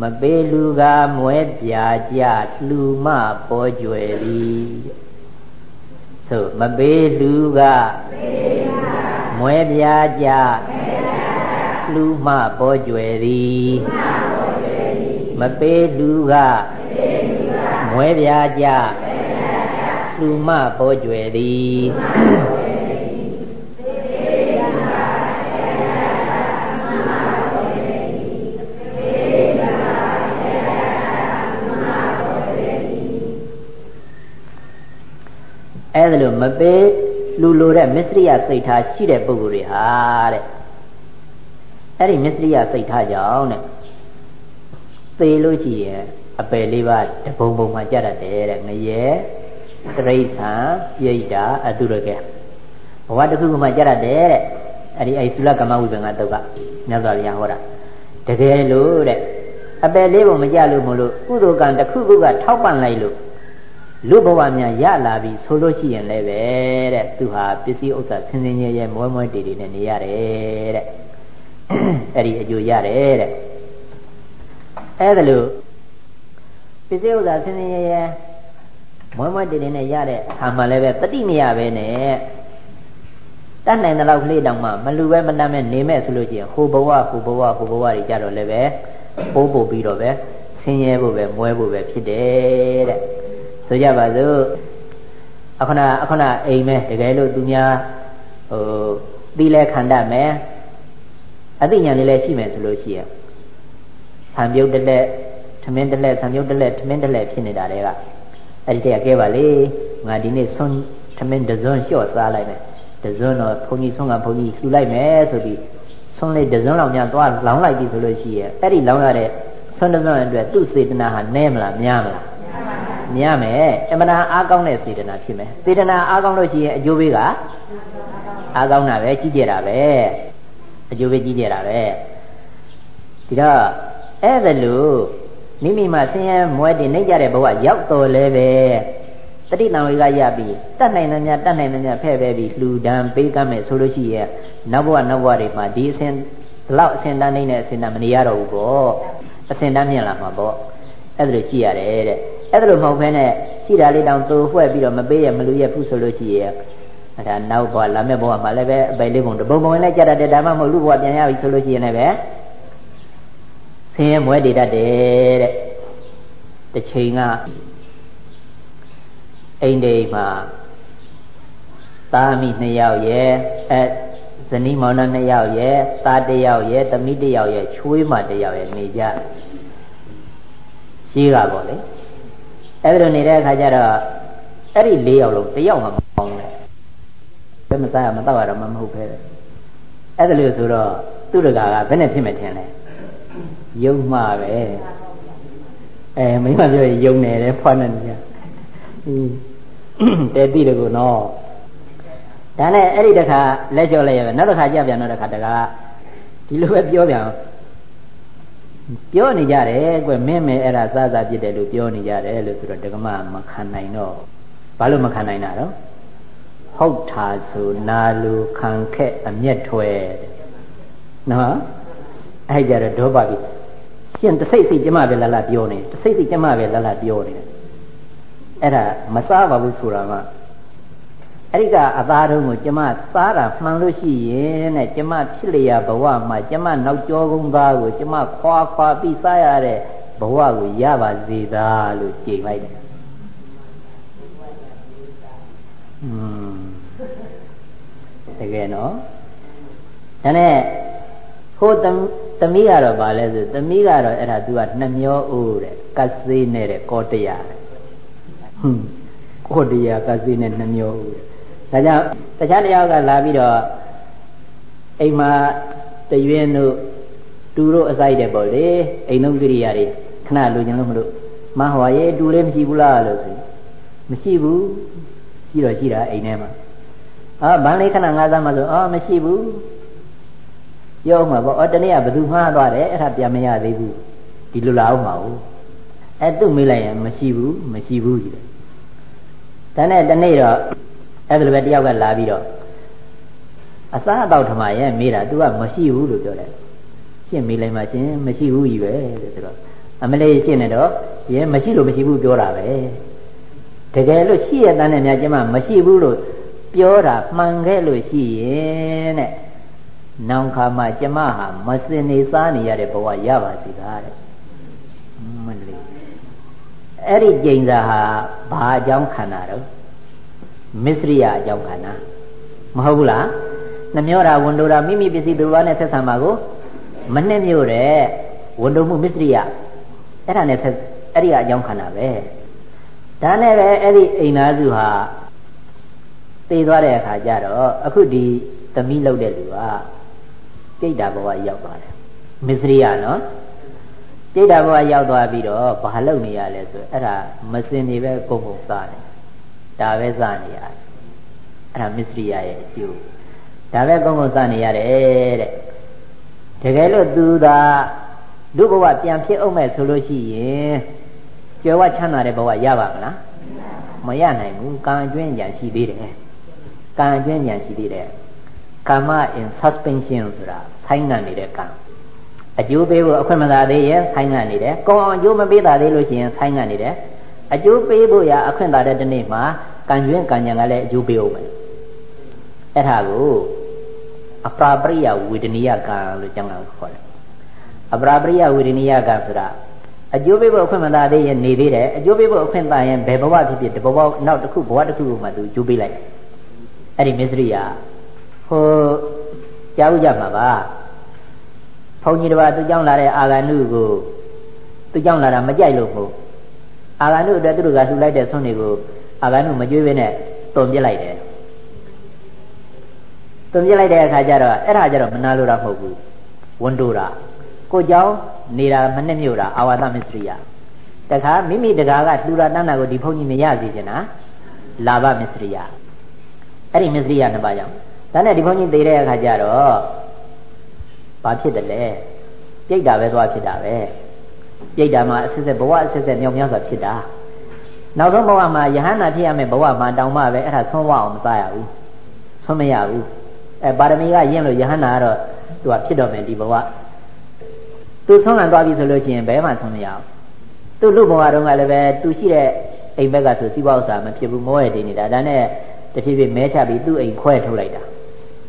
မပေးလူကမွဲပြာကြလှူမပေါ်ကျွယ်သည်ဆိုမပေးလူကမွဲပြာကြလှူမပေါ်ကျွယ်သည်မပေးလူကမွဲပြာကြလှူမပေါ်ကျွယ်သည် မစ္စရိယစိတ်ထားရှိတဲ့ပုဂ္ဂိုလ်တွေဟာတဲ့အဲ့ဒီမစ္စရိယစိတ်ထားကြောင့်တဲ့သေလို့ရှိရင်အပယ်လေးပါးတပုံပုံမှကြတတ်တယ်တဲ့ငရဲတရိษံပြိတ္တာအတုရကဲဘဝတစ်ခုခုမှကြတတ်တယ်တဲ့အဲ့ဒီအဲ့သုလကမဝိပင်္ဂတုတ်ကမြတ်စွာဘုရားဟောတာတကယ်လို့တဲ့အပယ်လေးပုံမကြလို့မလို့ကုသိုလ်ကံတစ်ခုခုကထောက်ပံ့လိုက်လို့ လူဘဝများရလာပြီဆိုလို့ရှိရင်လည်းပဲတဲ့သူဟာပစ္စည်းဥစ္စာဆင်းဆင်းရဲရဲမွဲမွဲတေတေနဲ့နေရတယ်တဲ့အဲ့ဒီအကျိုးရတယ်တဲ့အဲ့ဒါလို့ပစ္စည်းဥစ္စာဆင်းဆင်းရဲရဲမွဲမွဲတေတေနဲ့ရတဲ့အခါမှလည်းပဲတတိမရပဲနဲ့တတ်နိုင်တဲ့လောက်ကလေးတောင်မှမလူပဲမတတ်မဲ့နေမဲ့ဆိုလို့ရှိရင်ဟိုဘဝဟိုဘဝဟိုဘဝတွေကြတော့လည်းပဲပိုးပို့ပြီးတော့ပဲဆင်းရဲဖို့ပဲမွဲဖို့ပဲဖြစ်တယ်တဲ့ ဆိုကြပါစို့အခဏအခဏအိမ်မဲတကယ်လို့သူများဟိုသီလဲခံတတ်မယ်အသိဉာဏ်လေးလည်းရှိမယ်ဆိုလို့ရှိရင်ဆံပြုတ်တက်လက်ထမင်းတက်လက်ဆံပြုတ်တက်လက်ထမင်းတက်လက်ဖြစ်နေတာတွေကအဲ့ဒီတည်းကဲပါလေငါဒီနေ့ဆွန်းထမင်းတစွန်းလျှော့စားလိုက်မယ်တစွန်းတော့ဘုန်းကြီးဆွန်းကဘုန်းကြီးလှူလိုက်မယ်ဆိုပြီးဆွန်းလေးတစွန်းလောက်များသွားလောင်းလိုက်ပြီဆိုလို့ရှိရင်အဲ့ဒီလောင်းရတဲ့ဆွန်းတစွန်းအတွက်သူ့စေတနာဟာနည်းမလားများမလား မြင်ရမယ်အမှန်တရားအားကောင်းတဲ့စေတနာဖြစ်မယ်စေတနာအားကောင်းလို့ရှိရင်အကျိုးပေးကအားကောင်းတာပဲကြီးကျယ်တာပဲအကျိုးပေးကြီးကျယ်တာပဲဒီတော့အဲ့ဒါလို့မိမိမှာဆင်းရဲမွဲတင်နေကြတဲ့ဘဝရောက်တော်လဲပဲတတိတံဝေကရပြီးတတ်နိုင်တဲ့များတတ်နိုင်တဲ့များဖဲ့ပဲပြီးလှူဒန်းပေးကမ်းမယ်ဆိုလို့ရှိရဲ့နောက်ဘဝနောက်ဘဝတွေမှာဒီအစဉ်လောက်အစဉ်တန်းနေတဲ့အစဉ်တန်းမနေရတော့ဘူးပေါ့အစဉ်တန်းမြင်လာမှာပေါ့အဲ့ဒါလိုရှိရတယ်တဲ့ အဲ့ဒါလိုမဟုတ်ဘဲနဲ့ရှိတာလေးတောင်သိုးဖွဲ့ပြီးတော့မပေးရမလူရဖုဆိုလို့ရှိရဲ့အဲ့ဒါနောက်ဘဝလာမယ့်ဘဝမှာလည်းပဲအပေလေးပုံတပုံပုံနဲ့ကြတတ်တယ်ဒါမှမဟုတ်လူဘဝပြန်ရပြီဆိုလို့ရှိရင်လည်းပဲဆင်းရဲမွဲတည်တတ်တယ်တဲ့တစ်ချိန်ကအိမ်တိမ်မှာသားမိနှစ်ယောက်ရဲ့အဲဇနီးမောင်နှံနှစ်ယောက်ရဲ့သားတစ်ယောက်ရဲ့သမီးတစ်ယောက်ရဲ့ချွေးမတစ်ယောက်ရဲ့နေကြရှိကပေါ့လေ အဲ့ဒါနေတဲ့အခါကျတော့အဲ့ဒီ၄ယောက်လုံးတယောက်မှမပေါင်းနဲ့ဘယ်မစားရမတော့ရတော့မမဟုတ်ပဲအဲ့ဒါလို့ဆိုတော့သူတကာကဘယ်နဲ့ဖြစ်မယ်ထင်လဲယုံမှာပဲအဲမိမပြောယုံနေတယ်ဖွာနေတယ်တဲတိတကူနော်ဒါနဲ့အဲ့ဒီတခါလက်လျှော့လိုက်ရပဲနောက်တစ်ခါကြပြန်တော့တခါတကာဒီလိုပဲပြောပြန် ပြောနေကြတယ်ကွမင်းမဲအဲ့ဒါစားစားဖြစ်တယ်လို့ပြောနေကြတယ်လို့ဆိုတော့ဒကမမခံနိုင်တော့ဘာလို့မခံနိုင်တာတော့ဟုတ်တာဆိုနာလူခံခက်အမျက်ထွဲနော်အဲ့ကြတော့ဒေါပါပြီရှင်တစိတ်စိတ်ကျမပဲလာလာပြောနေတစိတ်စိတ်ကျမပဲလာလာပြောနေတယ်အဲ့ဒါမစားပါဘူးဆိုတာက အဲ့ဒီကအသားတုံးကိုကျမစားတာမှန်လို့ရှိရင်တဲ့ကျမဖြစ်လျာဘဝမှာကျမနောက်ကျောကုန်းသားကိုကျမခွာခွာပြီးစားရတဲ့ဘဝကိုရပါစေသာလို့ကြိမ်လိုက်တယ်อืมတကယ်နော်ဒါနဲ့ဟိုသမီးကတော့ဗာလဲဆိုသမီးကတော့အဲ့ဒါ तू ကနှမျောအိုးတဲ့ကတ်စေးနဲ့တဲ့ကောတရားတဲ့ဟွန်းကောတရားကတ်စေးနဲ့နှမျောအိုးတဲ့ ဒါကြောင့်တခြားတယောက်ကလာပြီးတော့အိမ်မှာတရွင်းတို့တူတို့အစိုက်တယ်ပေါ့လေအိမ်လုံးကိရိယာတွေခဏလိုချင်လို့မလို့မဟောရေတူလေးမရှိဘူးလားလို့ဆိုမရှိဘူးရှိတော့ရှိတာအိမ်ထဲမှာအာဗန်းလေးခဏငါးစားမှဆိုအော်မရှိဘူးပြောမှာပေါ့အော်တနေ့ကဘယ်သူမှားသွားတယ်အဲ့ဒါပြန်မရသေးဘူးဒီလိုလာအောင်မဟုတ်အဲ့သူ့မေးလိုက်ရင်မရှိဘူးမရှိဘူးကြီးတယ်ဒါနဲ့တနေ့တော့ အဲ့ဒါလိုပဲတယောက်ကလာပြီးတော့အစားအသောက်ထမရဲ့မေးတာ तू ကမရှိဘူးလို့ပြောတယ်ရှင်းမေးလိုက်မှရှင်မရှိဘူးကြီးပဲတဲ့ဆိုတော့အမလေးရှင်းနေတော့ရဲမရှိလို့မရှိဘူးပြောတာပဲတကယ်လို့ရှိရတဲ့နဲ့များကျမမရှိဘူးလို့ပြောတာမှန်ခဲ့လို့ရှိရင်တဲ့နောင်ခါမှကျမဟာမစင်နေစားနေရတဲ့ဘဝရပါစီကားတဲ့မလေးအဲ့ဒီကျိန်စာဟာဘာအကြောင်းခန္ဓာတော့ မစ္စရိယအကြောင်းခန္ဓာမဟုတ်ဘူးလားနှမျောတာဝန်တိုတာမိမိပစ္စည်းသူတော်နဲ့ဆက်ဆံပါကိုမနှက်မြို့တဲ့ဝန်တိုမှုမစ္စရိယအဲ့ဒါနဲ့ဆက်အဲ့ဒီအကြောင်းခန္ဓာပဲဒါနဲ့ပဲအဲ့ဒီအိမ်သားစုဟာသိသွားတဲ့အခါကျတော့အခုဒီသမီးလောက်တဲ့လူကပြိတ္တာဘဝရောက်သွားတယ်မစ္စရိယနော်ပြိတ္တာဘဝရောက်သွားပြီးတော့ဘာလုပ်နေရလဲဆိုအဲ့ဒါမစင်နေပဲပုံပုံစားတယ် ဒါပဲစားနေရတယ်အဲ့ဒါမစ္စရိယရဲ့အကျိုးဒါပဲပုံပုံစားနေရတယ်တဲ့တကယ်လို့သူသာလူဘဝပြန်ဖြစ်အောင်မဲ့ဆိုလို့ရှိရင်ကြွယ်ဝချမ်းသာတဲ့ဘဝရပါမလားမရနိုင်ဘူးကံအကျွင်းကြံရှိသေးတယ်ကံအကျွင်းကြံရှိသေးတယ်ကာမ in suspension ဆိုတာဆိုင်းငံ့နေတဲ့ကံအကျိုးပေးဖို့အခွင့်မသာသေးရင်ဆိုင်းငံ့နေတယ်ကောင်းအောင်အကျိုးမပေးတာသေးလို့ရှိရင်ဆိုင်းငံ့နေတယ် အကျိုးပေးဖို့ရအခွင့်သာတဲ့ဒီနေ့မှာကံကျွင်းကံကြံကလည်းအကျိုးပေးအောင်မယ်အဲ့ဒါကိုအပရာပရိယဝေဒနိယကံလို့ကျောင်းကခေါ်တယ်အပရာပရိယဝေဒနိယကံဆိုတာအကျိုးပေးဖို့အခွင့်မသာသေးရင်နေသေးတယ်အကျိုးပေးဖို့အခွင့်သာရင်ဘယ်ဘဝဖြစ်ဖြစ်ဒီဘဝနောက်တစ်ခုဘဝတစ်ခုမှသူကျိုးပေးလိုက်အဲ့ဒီမစ္စရိယဟိုကြားဥကြမှာပါဘုန်းကြီးတစ်ပါးသူကြောင်းလာတဲ့အာဂန္တုကိုသူကြောင်းလာတာမကြိုက်လို့မဟုတ် အာဂန္တုအတွက်သူတို့ကလှူလိုက်တဲ့ဆွမ်းတွေကိုအာဂန္တုမကြွေးဘဲနဲ့တုံပြစ်လိုက်တယ်တုံပြစ်လိုက်တဲ့အခါကျတော့အဲ့ဒါကျတော့မနာလို့တာမဟုတ်ဘူးဝန်တိုတာကိုကြောင်းနေတာမနှစ်မြို့တာအာဝါသမစ္စရိယတခါမိမိတကားကလှူတာတန်းတာကိုဒီဘုန်းကြီးမရစေချင်တာလာဘမစ္စရိယအဲ့ဒီမစ္စရိယနှစ်ပါးကြောင့်ဒါနဲ့ဒီဘုန်းကြီးသိတဲ့အခါကျတော့ဘာဖြစ်တယ်လဲပြိတ်တာပဲသွားဖြစ်တာပဲ ပြိတ်တာမှာအစစ်စစ်ဘဝအစစ်စစ်မြောက်မြောက်စွာဖြစ်တာနောက်ဆုံးဘဝမှာယဟန္တာဖြစ်ရမယ်ဘဝမှာတောင်မှပဲအဲ့ဒါဆုံးဝအောင်မစားရဘူးဆုံးမရဘူးအဲပါရမီကရင့်လို့ယဟန္တာကတော့သူကဖြစ်တော့မယ်ဒီဘဝသူဆုံးလံသွားပြီဆိုလို့ရှိရင်ဘယ်မှဆုံးမရဘူးသူလူဘဝတုန်းကလည်းပဲသူရှိတဲ့အိမ်ဘက်ကဆိုစီးပွားဥစ္စာမဖြစ်ဘူးမောရည်တည်နေတာဒါနဲ့တဖြည်းဖြည်းမဲချပြီးသူ့အိမ်ခွဲထုတ်လိုက်တာ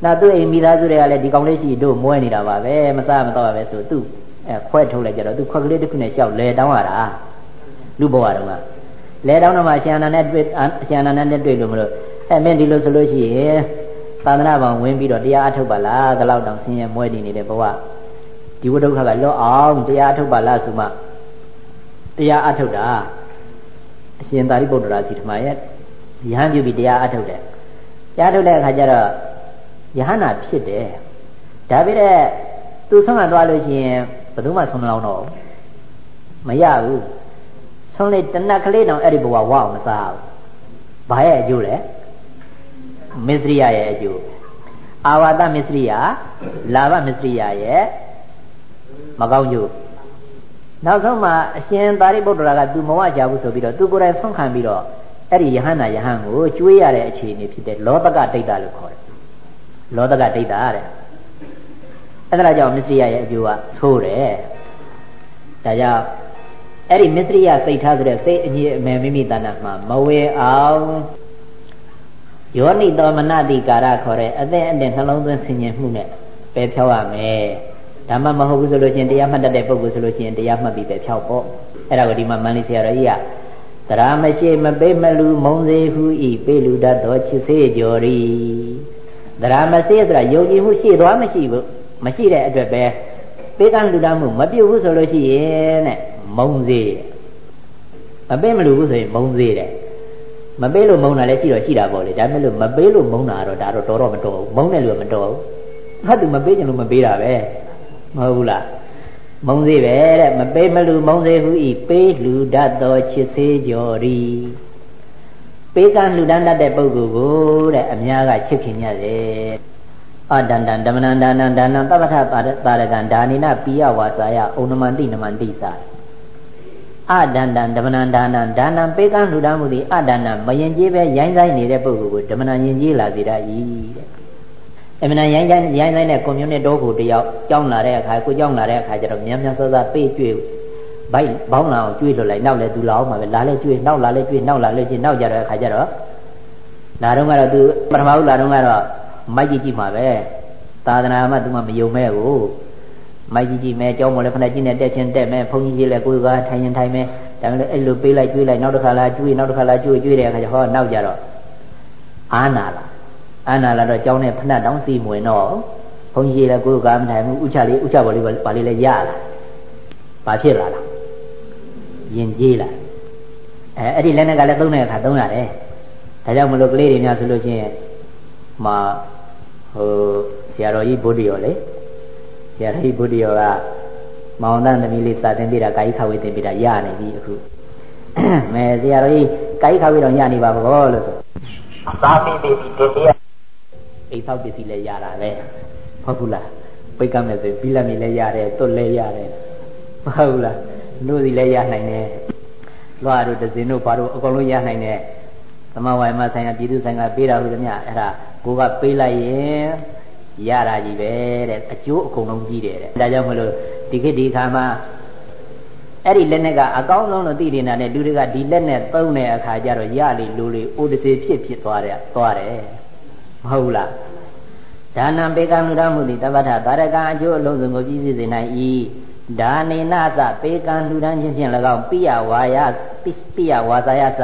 နောက်သူ့အိမ်မိသားစုတွေကလည်းဒီကောင်လေးရှိတို့မွဲနေတာပါပဲမစားမတော့ပဲဆိုသူ့ အဲခွဲထုတ်လိုက်ကြတော့သူခွက်ကလေးတစ်ခုနဲ့ရှောက်လဲတောင်းရတာလူဘဝတုန်းကလဲတောင်းတော့မှအရှင်အနန္ဒနဲ့တွေ့အရှင်အနန္ဒနဲ့တွေ့လို့မလို့အဲမင်းဒီလိုဆိုလို့ရှိရင်သာသနာ့ဘောင်ဝင်ပြီးတော့တရားအထုတ်ပါလားဒီလောက်တောင်ဆင်းရဲမွဲနေနေတဲ့ဘဝဒီဝဒုက္ခကလော့အောင်တရားအထုတ်ပါလားဆိုမှတရားအထုတ်တာအရှင်သာရိပုတ္တရာစီထမရဲ့ယဟန်ပြုပြီးတရားအထုတ်တယ်တရားထုတ်တဲ့အခါကျတော့ယဟနာဖြစ်တယ်ဒါပေမဲ့သူဆုံးမသွားလို့ရှိရင် ဘယ်သူမှဆုံးမလောင်းတော့မရဘူးဆုံးလေတနက်ကလေးတောင်အဲ့ဒီဘဝဝအောင်မစားဘူးဘာရဲ့အကျိုးလဲမစ္စရိယရဲ့အကျိုးအာဝါဒမစ္စရိယလာဘမစ္စရိယရဲ့မကောင်းကျိုးနောက်ဆုံးမှာအရှင်သာရိပုတ္တရာကသူမဝရဘူးဆိုပြီးတော့သူကိုယ်တိုင်ဆုံးခံပြီးတော့အဲ့ဒီယဟန္တာယဟန်ကိုကျွေးရတဲ့အခြေအနေဖြစ်တဲ့လောဘကဒိဋ္ဌလို့ခေါ်တယ်လောဘကဒိဋ္ဌတဲ့ အဲ့ဒါကြောင့်မစ္စရိယရဲ့အကျိုးကသိုးတယ်ဒါကြောင့်အဲ့ဒီမစ္စရိယစိတ်ထားဆိုတဲ့စိတ်အငြိအမယ်မိမိတဏ္ဍမှာမဝေအောင်ယောနိတောမနတိကာရခေါ်တဲ့အသက်အတဲ့နှလုံးသွင်းဆင်ញင်မှုနဲ့ပယ်ဖြောက်ရမယ်ဒါမှမဟုတ်ဘူးဆိုလို့ရှိရင်တရားမှတ်တတ်တဲ့ပုဂ္ဂိုလ်ဆိုလို့ရှိရင်တရားမှတ်ပြီးပဲဖြောက်ပေါ့အဲ့ဒါကိုဒီမှာမန္လိဆရာတော်ကြီးကသရမရှိမပိမလူမုံစေဟုဤပေလူတတ်တော်ချစ်စေကြော်ရီသရမရှိဆိုတာယုံကြည်မှုရှိသွားမရှိဘူး မရှိတဲ့အတွက်ပဲပေးကမ်းလူတတ်မှုမပြုတ်ဘူးဆိုလို့ရှိရင်တဲ့မုံစေမပေးမလူဘူးဆိုရင်မုံစေတဲ့မပေးလို့မုံတာလည်းရှိတော့ရှိတာပေါ့လေဒါပေမဲ့လို့မပေးလို့မုံတာတော့ဒါတော့တော်တော့မတော်ဘူးမုံတဲ့လူကမတော်ဘူးဟာသူမပေးချင်လို့မပေးတာပဲမဟုတ်ဘူးလားမုံစေပဲတဲ့မပေးမလူမုံစေဟုဤပေးလူတတ်သောချစ်စေကြော်ရီပေးကလှူဒန်းတတ်တဲ့ပုဂ္ဂိုလ်ကိုတဲ့အများကချစ်ခင်ကြတယ် အတန္တံဓမ္မနန္ဒာနံဒါနံသဗ္ဗထပါရကံဒါနိနပိယဝါစာယဩနမန္တိနမန္တိစာအတန္တံဓမ္မနန္ဒာနံဒါနံပေးကလှူဒန်းမှုသည်အတန္တံမယင်ကြီးပဲရိုင်းဆိုင်နေတဲ့ပုဂ္ဂိုလ်ကိုဓမ္မနံယင်ကြီးလာစေတတ်၏တဲ့အမှန်ရိုင်းဆိုင်ရိုင်းဆိုင်တဲ့ကွန်မြူနတီတော့ကိုတယောက်ကြောင်းလာတဲ့အခါကိုကြောင်းလာတဲ့အခါကျတော့မြန်မြန်စောစောပေးကျွေးဘိုက်ဘောင်းလာအောင်ကျွေးလွတ်လိုက်နောက်လဲသူလာအောင်မှာပဲလာလဲကျွေးနောက်လာလဲကျွေးနောက်လာလဲကျွေးနောက်ကြတဲ့အခါကျတော့လာတော့ကတော့သူပထမဦးလာတော့ကတော့ မိုက်ကြည့်ကြည့်မှာပဲသာသနာမှသူမှမယုံမဲ့ကိုမိုက်ကြည့်ကြည့်မဲကြောင်းမလဲဖနဲ့ကြည့်နေတက်ချင်းတက်မဲဘုန်းကြီးကြီးလဲကိုယ်ကထိုင်ရင်ထိုင်မဲဒါလည်းအဲ့လိုပေးလိုက်ကျွေးလိုက်နောက်တစ်ခါလာကျွေးနောက်တစ်ခါလာကျွေးကျွေးတဲ့အခါကျဟောနောက်ကြတော့အာနာလာအာနာလာတော့ကြောင်းနဲ့ဖနှက်တောင်စီမဝင်တော့ဘုန်းကြီးလည်းကိုယ်ကမထိုင်ဘူးဥချလေးဥချဘော်လေးပါလေးလည်းရလာဘာဖြစ်လာလားယင်ကြေးလာအဲအဲ့ဒီလက်နဲ့ကလည်းသုံးတဲ့အခါသုံးရတယ်ဒါကြောင့်မလို့ကလေးတွေများဆိုလို့ချင်း မှာဟိုဆရာတော်ကြီးဘုဒ္ဓရောလေဆရာတော်ကြီးဘုဒ္ဓရောကမောင်တန်းသမီးလေးစာသင်ပြတာကာယခဝေသင်ပြတာရနေပြီအခုမဲဆရာတော်ကြီးကာယခဝေတော့ရနေပါဘောလို့ဆိုသာပြီးပြီဒီတရားအိမ်ဆောက်ပစ္စည်းလည်းရတာပဲဟုတ်ဘူးလားပိတ်ကမယ်ဆိုရင်ပြီးလက်မြေလည်းရတယ်တွတ်လည်းရတယ်မဟုတ်လားတို့စီလည်းရနိုင်တယ်လွှာတို့ဒဇင်တို့ဘာတို့အကုန်လုံးရနိုင်တယ်သမဝိုင်မဆိုင်ရာပြည်သူဆိုင်ကပေးတာဟုတ်သမျှအဲ့ဒါ ကိုကပေးလိုက်ရင်ရတာကြီးပဲတဲ့အကျိုးအကုန်လုံးကြီးတယ်တဲ့ဒါကြောင့်မလို့ဒီခေတ်ဒီခါမှာအဲ့ဒီလက်နဲ့ကအကောင်းဆုံးလို့သိနေတာနဲ့လူတွေကဒီလက်နဲ့သုံးတဲ့အခါကျတော့ရလေလူလေအိုတစေဖြစ်ဖြစ်သွားတယ်သွားတယ်မဟုတ်လားဒါနံပေကံလူရမှုသည်တပ္ပထသာရကံအကျိုးအလုံးစုံကိုပြည့်စုံစေနိုင်၏ဒါနေနသပေကံလူရန်ခြင်းဖြင့်၎င်းပိယဝါယပိယဝါစာယသ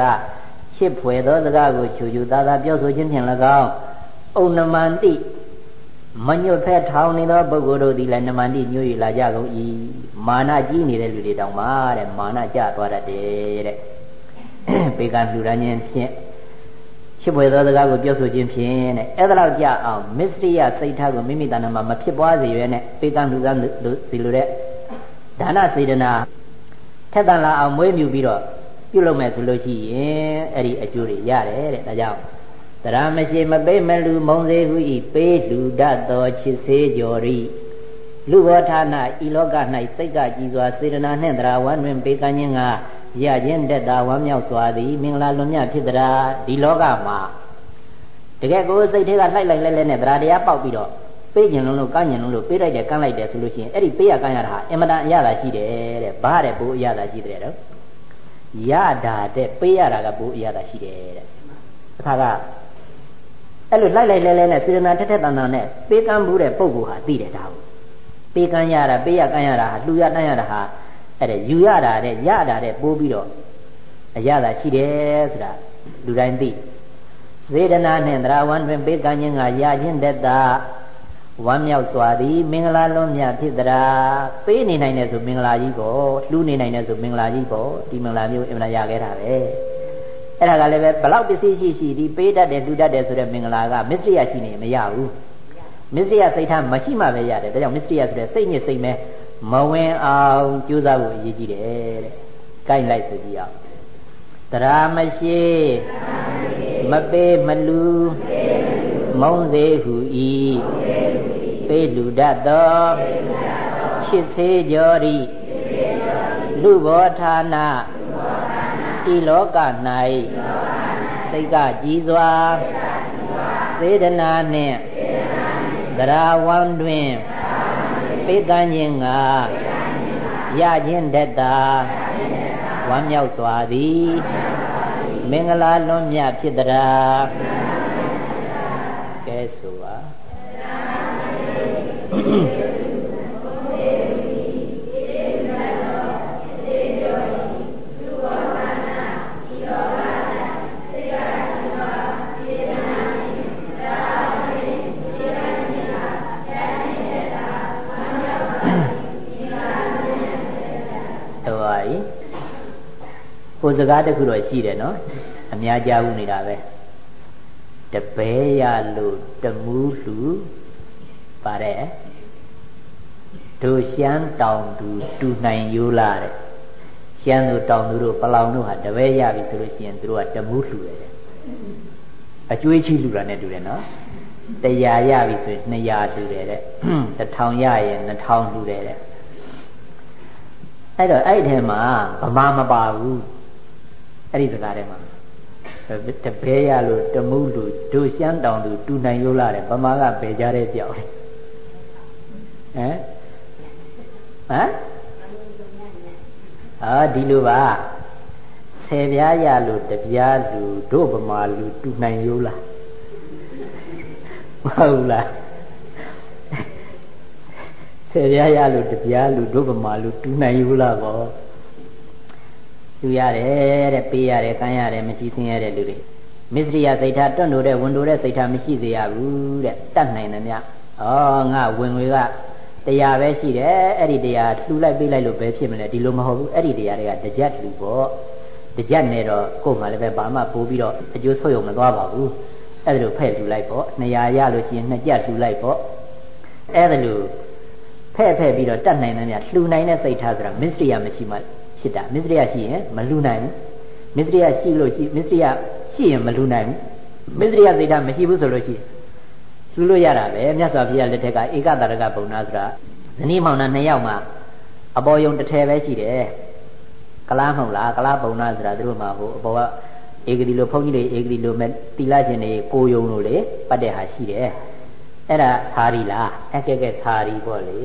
ရှစ်ဖွယ်သောစကားကိုချူချူသာသာပြောဆိုခြင်းဖြင့်၎င်း ဩနမန္တိမညွတ်ဖက်ထောင်နေသောပုဂ္ဂိုလ်တို့သည်လည်းနမန္တိညွတ်ရလာကြကုန်၏မာနကြီးနေတဲ့လူတွေတောင်မှတဲ့မာနကြသွားတတ်တယ်တဲ့ပေကံလူရန်ခြင်းဖြင့်ရှစ်ပွေသောစကားကိုပြောဆိုခြင်းဖြင့်တဲ့အဲ့ဒါတော့ကြအောင်မစ္စရိယစိတ်ထားကိုမိမိတဏ္ဍာမှာမဖြစ်ပွားစေရွယ်နဲ့ပေကံလူကံစီလိုတဲ့ဒါနစေတနာထက်တန်လာအောင်မွေးမြူပြီးတော့ပြုလုပ်မယ်ဆိုလို့ရှိရင်အဲ့ဒီအကျိုးတွေရတယ်တဲ့ဒါကြောင့် တရာမရှိမပေးမလူမုံစေဟုဤပေးလူတတ်သောချစ်စေကြော်ရီလူဘောဌာနဤလောက၌စိတ်ကကြည်စွာစေတနာနှင့်တရာဝမ်းတွင်ပေးကမ်းခြင်းကရခြင်းတက်တာဝမ်းမြောက်စွာသည်မင်္ဂလာလွန်မြတ်ဖြစ်တရာဒီလောကမှာတကယ်ကိုစိတ်ထဲကလှိုက်လိုက်လဲလဲနဲ့တရားတရားပေါက်ပြီးတော့ပေးကျင်လုံးလို့ကမ်းကျင်လုံးလို့ပေးလိုက်တယ်ကမ်းလိုက်တယ်ဆိုလို့ရှိရင်အဲ့ဒီပေးရကမ်းရတာဟာအင်မတန်အရသာရှိတယ်တဲ့ဘာတဲ့ဘိုးအရသာရှိတယ်တော့ရတာတဲ့ပေးရတာကဘိုးအရသာရှိတယ်တဲ့အခါက အဲ့လိုလိုက်လိုက်လဲလဲနဲ့စေတနာထက်ထက်တန်တန်နဲ့ပေးကမ်းမှုတဲ့ပုံကိုဟာသိတယ်ဒါကိုပေးကမ်းရတာပေးရကမ်းရတာဟာလှူရတန်းရတာဟာအဲ့ဒါယူရတာတဲ့ရတာတဲ့ပိုးပြီးတော့အရသာရှိတယ်ဆိုတာလူတိုင်းသိစေတနာနှင့်တရားဝမ်းတွင်ပေးကမ်းခြင်းကရခြင်းတတ်တာဝမ်းမြောက်စွာသည်မင်္ဂလာလုံးမြတ်ဖြစ်သရာပေးနေနိုင်တယ်ဆိုမင်္ဂလာကြီးပေါ့လှူနေနိုင်တယ်ဆိုမင်္ဂလာကြီးပေါ့ဒီမင်္ဂလာမျိုးအမှန်ရခဲ့တာပဲ အဲ့ဒါကလည်းပဲဘလောက်ပစ္စည်းရှိရှိဒီပေးတတ်တယ်လှူတတ်တယ်ဆိုတဲ့မင်္ဂလာကမစ္စရိယရှိနေမရဘူးမစ္စရိယစိတ်ထားမရှိမှပဲရတယ်ဒါကြောင့်မစ္စရိယဆိုတဲ့စိတ်ညစ်စိတ်မဲမဝင်အောင်ကြိုးစားဖို့အရေးကြီးတယ်တဲ့။ကိုင်းလိုက်ဆိုကြည့်အောင်။တရားမရှိမပေးမလူမုံစေဟုဤပေးလူတတ်သောချစ်စေကြောရီလူဘောဌာန ဤလောက၌စိတ်ကကြည်စွာစေတနာနှင့်တရားဝံတွင်ပေးကမ်းခြင်းကရခြင်းတတ်တာဝမ်းမြောက်စွာသည်မင်္ဂလာလွန်မြတ်ဖြစ်တရာကဲဆိုပါ ကိုစကားတခုတော့ရှိတယ်နော်အများကြားဘူးနေတာပဲတပဲရလို့တမူးလူပါတယ်တို့ရှမ်းတောင်သူတူနိုင်ရိုးလားတဲ့ရှမ်းသူတောင်သူတို့ပလောင်တို့ဟာတပည့်ရပြီဆိုလို့ရှိရင်သူတို့ကတမူးလှူတယ်တဲ့အကျွေးချီလှူတာနဲ့တူတယ်နော်တရားရပြီဆိုရင်200လှူတယ်တဲ့1000ရရင်2000လှူတယ်တဲ့အဲ့တော့အဲ့ထဲမှာဗမာမပါဘူး အဲ့ဒီစကားထဲမှာတပည့်ရလို့တမူးလူတို့ရှမ်းတောင်သူတူနိုင်ရိုးလာတယ်ဗမာကဘယ်ကြတဲ့ကြောက်ဟမ်ဟမ်အာဒီလိုပါဆယ်ပြားရလို့တပြားလူတို့ဗမာလူတူနိုင်ရိုးလားမဟုတ်လားဆယ်ပြားရလို့တပြားလူတို့ဗမာလူတူနိုင်ရိုးလားကော လူရတယ်တဲ့ပေးရတယ်ကမ်းရတယ်မရှိဆင်းရတဲ့လူတွေမစ္စရိယစိတ်ထားတွန့်လို့တဲ့ဝင်လို့တဲ့စိတ်ထားမရှိစေရဘူးတဲ့တတ်နိုင်တယ်မြတ်ဩငါဝင်ငွေကတရားပဲရှိတယ်အဲ့ဒီတရားလှူလိုက်ပေးလိုက်လို့ပဲဖြစ်မလဲဒီလိုမဟုတ်ဘူးအဲ့ဒီတရားတွေကတကြက်လှူပေါ့တကြက်နဲ့တော့ကိုယ်မှလည်းပဲဘာမှပိုးပြီးတော့အကျိုးဆုပ်ရုံမသွားပါဘူးအဲ့ဒါလိုဖဲ့လှူလိုက်ပေါ့200ရလို့ရှိရင်2ကြက်လှူလိုက်ပေါ့အဲ့ဒါလိုဖဲ့ဖဲ့ပြီးတော့တတ်နိုင်တယ်မြတ်လှူနိုင်တဲ့စိတ်ထားဆိုတာမစ္စရိယမရှိမှ ဖြစ်တာမစ္စရိယရှိရင်မလှူနိုင်ဘူးမစ္စရိယရှိလို့ရှိမစ္စရိယရှိရင်မလှူနိုင်ဘူးမစ္စရိယစိတ်ထားမရှိဘူးဆိုလို့ရှိရင်လှူလို့ရတာပဲမြတ်စွာဘုရားလက်ထက်ကဧကတရကဘုံနာဆိုတာဇနီးမောင်နှံနှစ်ယောက်မှာအပေါ်ယုံတစ်ထည်ပဲရှိတယ်ကလားမဟုတ်လားကလားဘုံနာဆိုတာသူတို့မှာဟိုအပေါ်ကဧကတိလိုဘုန်းကြီးတွေဧကတိလိုမဲ့တိလရှင်တွေကိုယုံလို့လေပတ်တဲ့ဟာရှိတယ်အဲ့ဒါသာရီလားအကဲကဲသာရီပေါ့လေ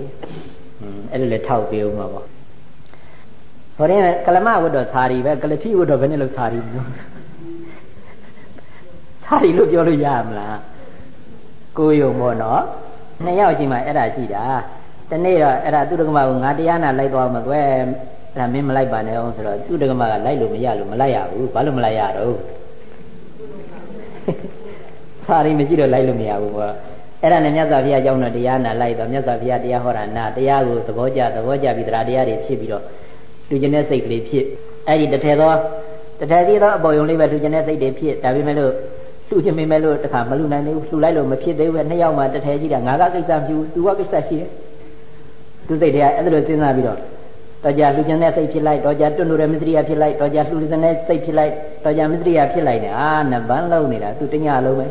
อืมအဲ့လိုလေထောက်ပေးဦးမှာပေါ့ ဟိုရင်ကလမဝတ်တော့သာရီပဲကလတိဝတ်တော့ဘယ်နဲ့လို့သာရီမျိုးသာရီလို့ပြောလို့ရမလားကိုယုံမို့နော်နှစ်ယောက်ရှိမှအဲ့ဒါရှိတာတနေ့တော့အဲ့ဒါသူတက္ကမကငါတရားနာလိုက်သွားမှာကွယ်အဲ့ဒါမင်းမလိုက်ပါနဲ့အောင်ဆိုတော့သူတက္ကမကလိုက်လို့မရလို့မလိုက်ရဘူးဘာလို့မလိုက်ရတော့စာရီမရှိတော့လိုက်လို့မရဘူးကွာအဲ့ဒါနဲ့မြတ်စွာဘုရားကြောင့်တော့တရားနာလိုက်တော့မြတ်စွာဘုရားတရားဟောတာနာတရားကိုသဘောကျသဘောကျပြီးတရားတရားတွေဖြစ်ပြီးတော့ လူကျင်တဲ့စိတ်ကလေးဖြစ်အဲ့ဒီတထဲသောတထဲသေးသောအပေါ်ယုံလေးပဲလူကျင်တဲ့စိတ်တွေဖြစ်ဒါပေမဲ့လို့လှူချင်မိမဲ့လို့တခါမလှူနိုင်သေးဘူးလှူလိုက်လို့မဖြစ်သေးဘူးနှစ်ယောက်မှတထဲကြီးတာငါကကိစ္စမရှိဘူးသူကကိစ္စရှိတယ်သူစိတ်တွေကအဲ့ဒါလိုစဉ်းစားပြီးတော့တော်ကြလှူချင်တဲ့စိတ်ဖြစ်လိုက်တော်ကြတွန့်လို့တဲ့မစ္စရိယဖြစ်လိုက်တော်ကြလှူချင်တဲ့စိတ်ဖြစ်လိုက်တော်ကြမစ္စရိယဖြစ်လိုက်တယ်အာနဗန်းလုံးနေတာသူတညလုံးပဲ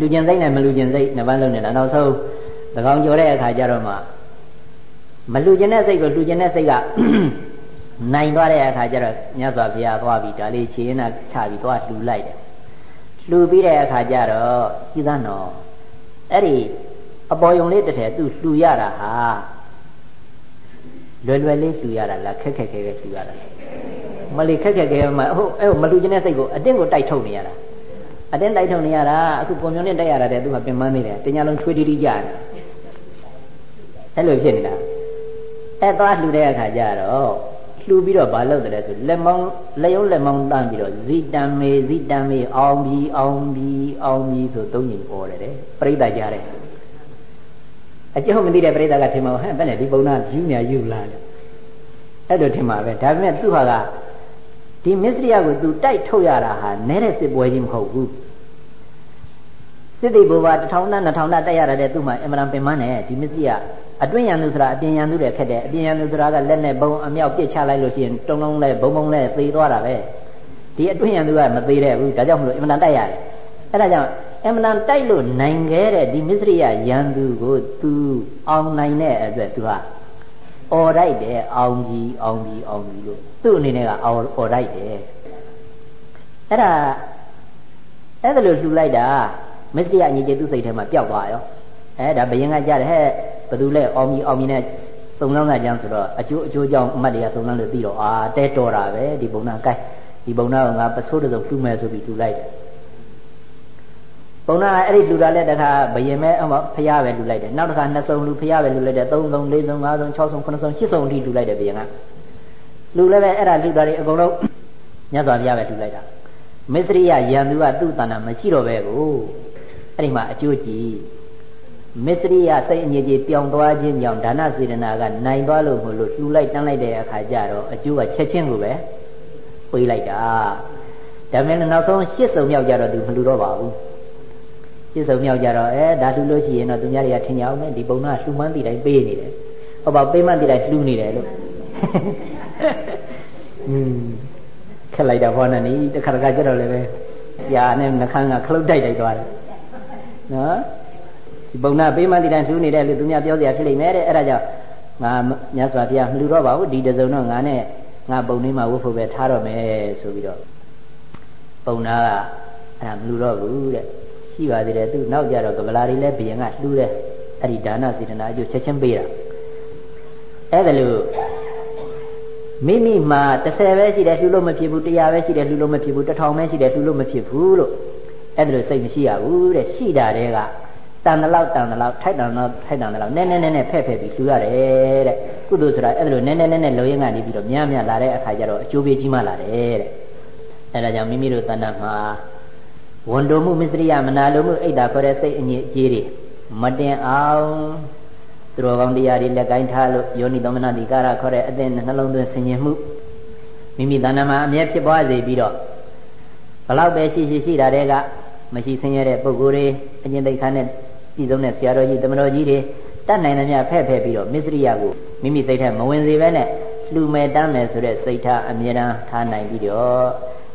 လူကျင်စိတ်နဲ့မလူကျင်စိတ်နဗန်းလုံးနေတာနောက်ဆုံးသကောင်ကြော်တဲ့အခါကျတော့မှ မလူကျင်တဲ့စိတ်ကိုလူကျင်တဲ့စိတ်ကနိုင်သွားတဲ့အခါကျတော့မြတ်စွာဘုရားသွားပြီးဒါလေးခြေရင်းနာချပြီးသွားလှူလိုက်တယ်လှူပြီးတဲ့အခါကျတော့ကြည်သနော်အဲ့ဒီအပေါ်ယုံလေးတစ်ထည်သူလှူရတာဟာလွယ်လွယ်လေးလှူရတာလားခက်ခက်ခဲခဲလှူရတာလားမလေးခက်ခက်ခဲခဲမှဟုတ်အဲ့မလှူခြင်းတဲ့စိတ်ကိုအတင်းကိုတိုက်ထုတ်နေရတာအတင်းတိုက်ထုတ်နေရတာအခုပုံမျိုးနဲ့တိုက်ရတာတဲ့သူကပင်ပန်းနေတယ်တညာလုံးထွေးတီးတီးကြတယ်အဲ့လိုဖြစ်နေတာ အဲ့သွားလှူတဲ့အခါကျတော့လှူပြီးတော့ဘာလုပ်တယ်ဆိုလက်မောင်းလက်ရုံးလက်မောင်းတန်းပြီးတော့ဇိတံမေဇိတံမေအောင်ပြီအောင်ပြီအောင်ပြီဆိုသုံးညင်ပေါ်တယ်တဲ့ပြိဿကြားတယ်အကျုံးမသိတဲ့ပြိဿကထင်မှာဟဲ့ဘယ်နဲ့ဒီပုံနာယူနေယူလာလဲအဲ့လိုထင်မှာပဲဒါပေမဲ့သူ့ဟာကဒီမစ္စရိယကိုသူတိုက်ထုတ်ရတာဟာနဲတဲ့စစ်ပွဲကြီးမဟုတ်ဘူး စစ်တိဘုရားတစ်ထောင်နဲ့နှစ်ထောင်နဲ့တိုက်ရတဲ့သူ့မှာအမှန်ပင်မနဲ့ဒီမစ္စရိယအတွင်းရန်သူဆိုတာအပြင်ရန်သူတွေခက်တယ်အပြင်ရန်သူဆိုတာကလက်နဲ့ဘုံအမြောက်ပစ်ချလိုက်လို့ရှိရင်တုံလုံးလဲဘုံဘုံလဲသေသွားတာပဲဒီအတွင်းရန်သူကမသေးတဲ့ဘူးဒါကြောင့်မလို့အမှန်တိုက်ရတယ်အဲ့ဒါကြောင့်အမှန်တိုက်လို့နိုင်ခဲ့တဲ့ဒီမစ္စရိယရန်သူကိုသူအောင်နိုင်တဲ့အတွက်သူဟာအော်တိုက်တယ်အောင်ကြီးအောင်ကြီးအောင်ကြီးလို့သူ့အနေနဲ့ကအော်အော်တိုက်တယ်အဲ့ဒါအဲ့ဒါလို့လှူလိုက်တာ မစ္စရိယညီကျေသူ့စိတ်ထဲမှာပျောက်သွားရောအဲဒါဘယင်ကကြားတယ်ဟဲ့ဘသူလဲအောင်မြည်အောင်မြည်နဲ့စုံစမ်းတာကြောင့်ဆိုတော့အကျိုးအကျိုးကြောင့်အမတ်တွေကစုံစမ်းလို့ပြီးတော့အာတဲတော်တာပဲဒီဘုံနာကိုက်ဒီဘုံနာကငါပစိုးတစုံလှူမယ်ဆိုပြီးလှူလိုက်တယ်ဘုံနာအဲ့ဒီလှူတာလက်တခါဘယင်မဲအမဖျားပဲလှူလိုက်တယ်နောက်တစ်ခါနှစ်စုံလှူဖျားပဲလှူလိုက်တယ်သုံးစုံလေးစုံငါးစုံခြောက်စုံခုနှစ်စုံရှစ်စုံအထိလှူလိုက်တယ်ဘယင်ကလှူလည်းပဲအဲ့ဒါလှူတာတွေအကုန်လုံးမြတ်စွာဘုရားပဲလှူလိုက်တာမစ္စရိယယံသူကသူ့တဏ္ဍာမရှိတော့ပဲကို အဲ့ဒီမှာအကျိုးကြည့်မစ္စရိယစိတ်အငြိကြီးပြောင်းသွားခြင်းကြောင့်ဒါနစေတနာကနိုင်သွားလို့မလို့လှူလိုက်တန်းလိုက်တဲ့အခါကျတော့အကျိုးကချက်ချင်းကိုပဲပေးလိုက်တာဒါပေမဲ့နောက်ဆုံးရှစ်စုံမြောက်ကြတော့သူမလှူတော့ပါဘူးရှစ်စုံမြောက်ကြတော့အဲဒါလှူလို့ရှိရင်တော့သူများတွေကထင်ကြအောင်မယ်ဒီပုံနာလှူမှန်းတည်တိုင်းပေးနေတယ်ဟောပါပေးမှတိလိုက်လှူနေတယ်လို့อืมခက်လိုက်တာဘောနဲ့နီးတခါတခါကြတော့လည်းပဲဆရာနဲ့နှခမ်းကခလုတ်တိုက်တိုက်သွားတယ် နော်ဒီပုံနာပေးမှတိတိုင်းလှူနေတယ်လို့သူများပြောစရာဖြစ်လိမ့်မယ်တဲ့အဲ့ဒါကြောင့်ငါမြတ်စွာဘုရားမလှူတော့ပါဘူးဒီတစုံတော့ငါနဲ့ငါပုံလေးမှာဝတ်ဖို့ပဲထားတော့မယ်ဆိုပြီးတော့ပုံနာကအဲ့ဒါမလှူတော့ဘူးတဲ့ရှိပါသေးတယ်သူနောက်ကြတော့ကဗလာတွေလည်းဘယင်ကလှူတယ်အဲ့ဒီဒါနစေတနာအကျိုးချက်ချင်းပေးတာအဲ့ဒါလို့မိမိမှာ30ပဲရှိတယ်လှူလို့မဖြစ်ဘူး100ပဲရှိတယ်လှူလို့မဖြစ်ဘူး1000ပဲရှိတယ်လှူလို့မဖြစ်ဘူးလို့ အဲ့ဒါလို့စိတ်မရှိရဘူးတဲ့ရှိတာတဲ့ကတန်တလောက်တန်တလောက်ထိုက်တန်တော့ထိုက်တန်တလောက်နည်းနည်းနည်းနည်းဖဲ့ဖဲ့ပြီးလှူရတယ်တဲ့ကုသိုလ်ဆိုတာအဲ့ဒါလို့နည်းနည်းနည်းနည်းလုံရင်ကနေပြီးတော့များများလာတဲ့အခါကျတော့အကျိုးပေးကြီးမှလာတယ်တဲ့အဲ့ဒါကြောင့်မိမိတို့တဏ္ဍမှာဝန်တုံမှုမစ္စရိယမနာလိုမှုအိတ်တာခေါ်တဲ့စိတ်အငြိအကျေးတွေမတင်အောင်သူတော်ကောင်းတရားတွေလက်ကိုင်းထားလို့ယောနိသမနတိကာရခေါ်တဲ့အသင်နှလုံးသွင်းဆင်ញင်မှုမိမိတဏ္ဍမှာအမြဲဖြစ်ပွားစေပြီးတော့ဘလောက်ပဲရှိရှိရှိတာတဲ့က မရှိဆင်းရဲတဲ့ပုဂ္ဂိုလ်တွေအကျင့်သိက္ခာနဲ့ပြည်စုံတဲ့ဆရာတော်ကြီးတမတော်ကြီးတွေတတ်နိုင်သမျှဖဲ့ဖဲ့ပြီးတော့မစ္စရိယကိုမိမိစိတ်ထဲမဝင်စေဘဲနဲ့လှူမယ်တမ်းမယ်ဆိုတဲ့စိတ်ထားအမြဲတမ်းထားနိုင်ပြီးတော့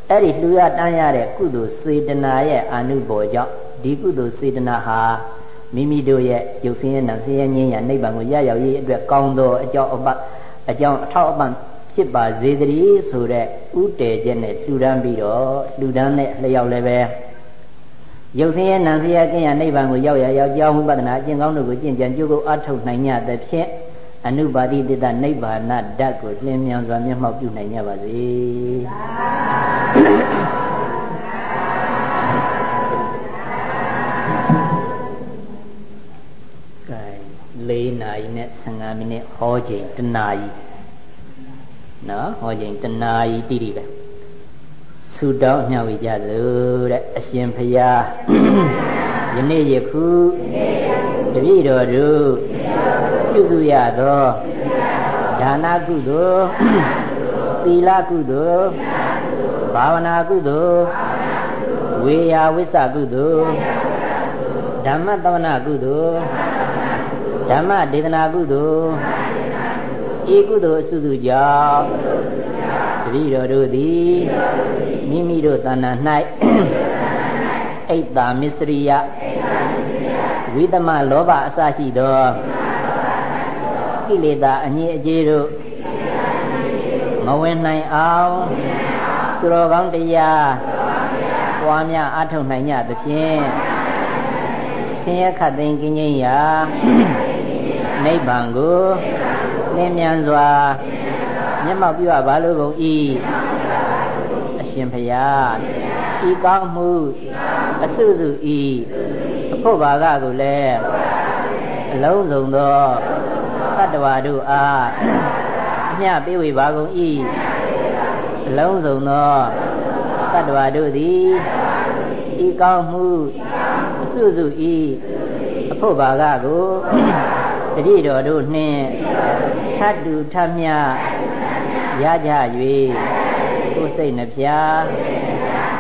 အဲ့ဒီလှူရတမ်းရတဲ့ကုသိုလ်စေတနာရဲ့အာနုဘော်ကြောင့်ဒီကုသိုလ်စေတနာဟာမိမိတို့ရဲ့ရုပ်ဆင်းရဲနာဆင်းရဲငြိမ်းရာနိဗ္ဗာန်ကိုရရောက်ရေးအတွက်ကောင်းသောအကြောင်းအပအကြောင်းအထောက်အပံ့ဖြစ်ပါစေတည်းဆိုတဲ့ဥတည်ချက်နဲ့လှူဒန်းပြီးတော့လှူဒန်းတဲ့လျောက်လည်းပဲ ရုပ်ဆင်းရဲနာဆင်းရဲကင်းရာနိဗ္ဗာန်ကိုရောက်ရရောက်ကြောင်းဝိပဿနာအကျင့်ကောင်းတို့ကိုကျင့်ကြံကြိုးကိုအားထုတ်နိုင်ကြသဖြင့်အနုပါတိတ္တနိဗ္ဗာန်ဓာတ်ကိုလင်းမြန်စွာမျက်မှောက်ပြုနိုင်ကြပါစေ4နာရီနဲ့15မိနစ်ဟောချိန်တနာရီနော်ဟောချိန်တနာရီတိတိပဲ ဆုတောင်းမျှဝေကြစို့တဲ့အရှင်ဖရာယနေ့ယခုတပည့်တော်တို့ပြုစုရသောဒါနကုသိုလ်သီလကုသိုလ်ဘာဝနာကုသိုလ်ဝေယဝိသကုသိုလ်ဓမ္မတဝနာကုသိုလ်ဓမ္မဒေသနာကုသိုလ်ဤကုသိုလ်အစုစုကြောင့် တပည့်တော်တို့သည်မိမိတို့တဏ္ဍာ၌အိတ်တာမစ္စရိယဝိသမလောဘအစရှိသောကိလေသာအငြိအကျေးတို့မဝင်နိုင်အောင်သူတော်ကောင်းတရားပွားများအထောက်နိုင်ကြသဖြင့်ဆင်းရဲခတ်သိမ်းကင်းခြင်းရာနိဗ္ဗာန်ကိုလင်းမြန်စွာ မျက်မှောက်ပြုအပ်ပါလို့ကုန်၏အရှင်ဖရာဤကောင်းမှုအစုစုဤအဖို့ဘာကကိုလည်းအလုံးစုံသောတတ္တဝါတို့အားအမျှပေးဝေပါကုန်၏အလုံးစုံသောတတ္တဝါတို့သည်ဤကောင်းမှုအစုစုဤအဖို့ဘာကကိုတတိတော်တို့နှင့်ထတ်တူထမြ ရကြ၍ကိုယ်စိတ်နှပြ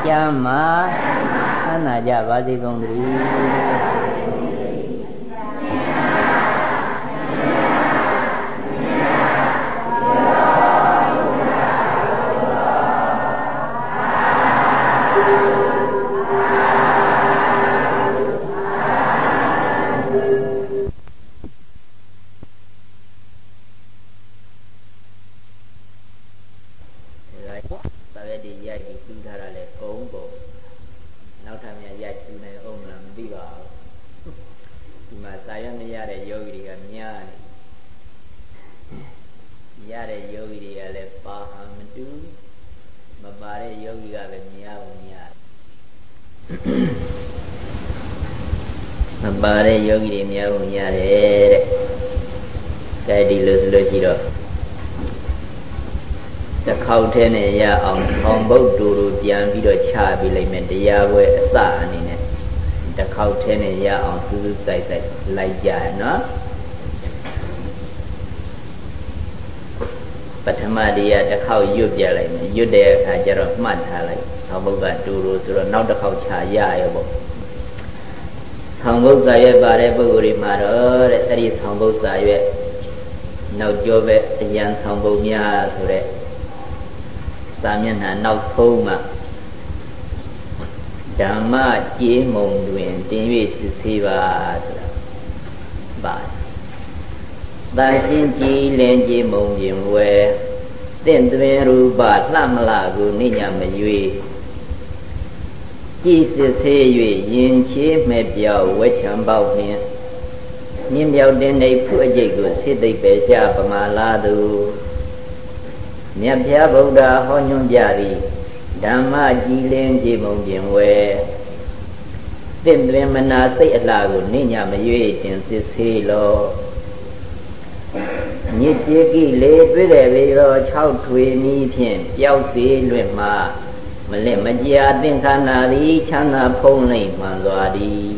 ကျမ်းမာဆန္ဒကြပါစေကုန်သတည်း ရအောင်စူးစူးဆိုင်ဆိုင်လိုက်ကြရနော်ပထမတရားတစ်ခေါက်ရွတ်ပြလိုက်မယ်ရွတ်တဲ့အခါကျတော့မှတ်ထားလိုက်သောဘုတ်ကတူတူဆိုတော့နောက်တစ်ခေါက်ချရရပေါ့ဆောင်ဘုတ်စာရွက်ပါတဲ့ပုဂ္ဂိုလ်တွေမှာတော့တဲ့အဲ့ဒီဆောင်ဘုတ်စာရွက်နောက်ကျောပဲအရန်ဆောင်ပုံများဆိုတဲ့စာမျက်နှာနောက်ဆုံးမှာ ဓမ္မကြေးမုံတွင်တင်၍စစ်ဆေးပါဆိုတာပါတာရှင်းကြည်လင်ကြည်မုံပြင်ဝဲတင့်တွင်ရူပလှမလာကိုနိညာမရွေကြည်စစ်ဆေး၍ယင်ချေမဲ့ပြောက်ဝဲချံပေါက်နှင့်မြင့်မြောက်တဲ့နေဖုအကျိတ်ကိုစိတ်သိပ်ပဲရှားပမာလာသူမြတ်ဗျာဗုဒ္ဓဟောညွှန်ကြသည် ဓမ္မကြည်လင်ကြည်မုံပြင်ဝဲတင့်တွင်မနာစိတ်အလှကိုနိညာမရွေတင်စစ်ဆေးလောညစ်ကြေကိလေတွေ့တယ်ပေရော6ထွေနည်းဖြင့်ပျောက်စေလွင့်မှမလက်မကြာသင်္ခါနာသည်ချမ်းသာဖုံးလိမ့်မှန်စွာသည်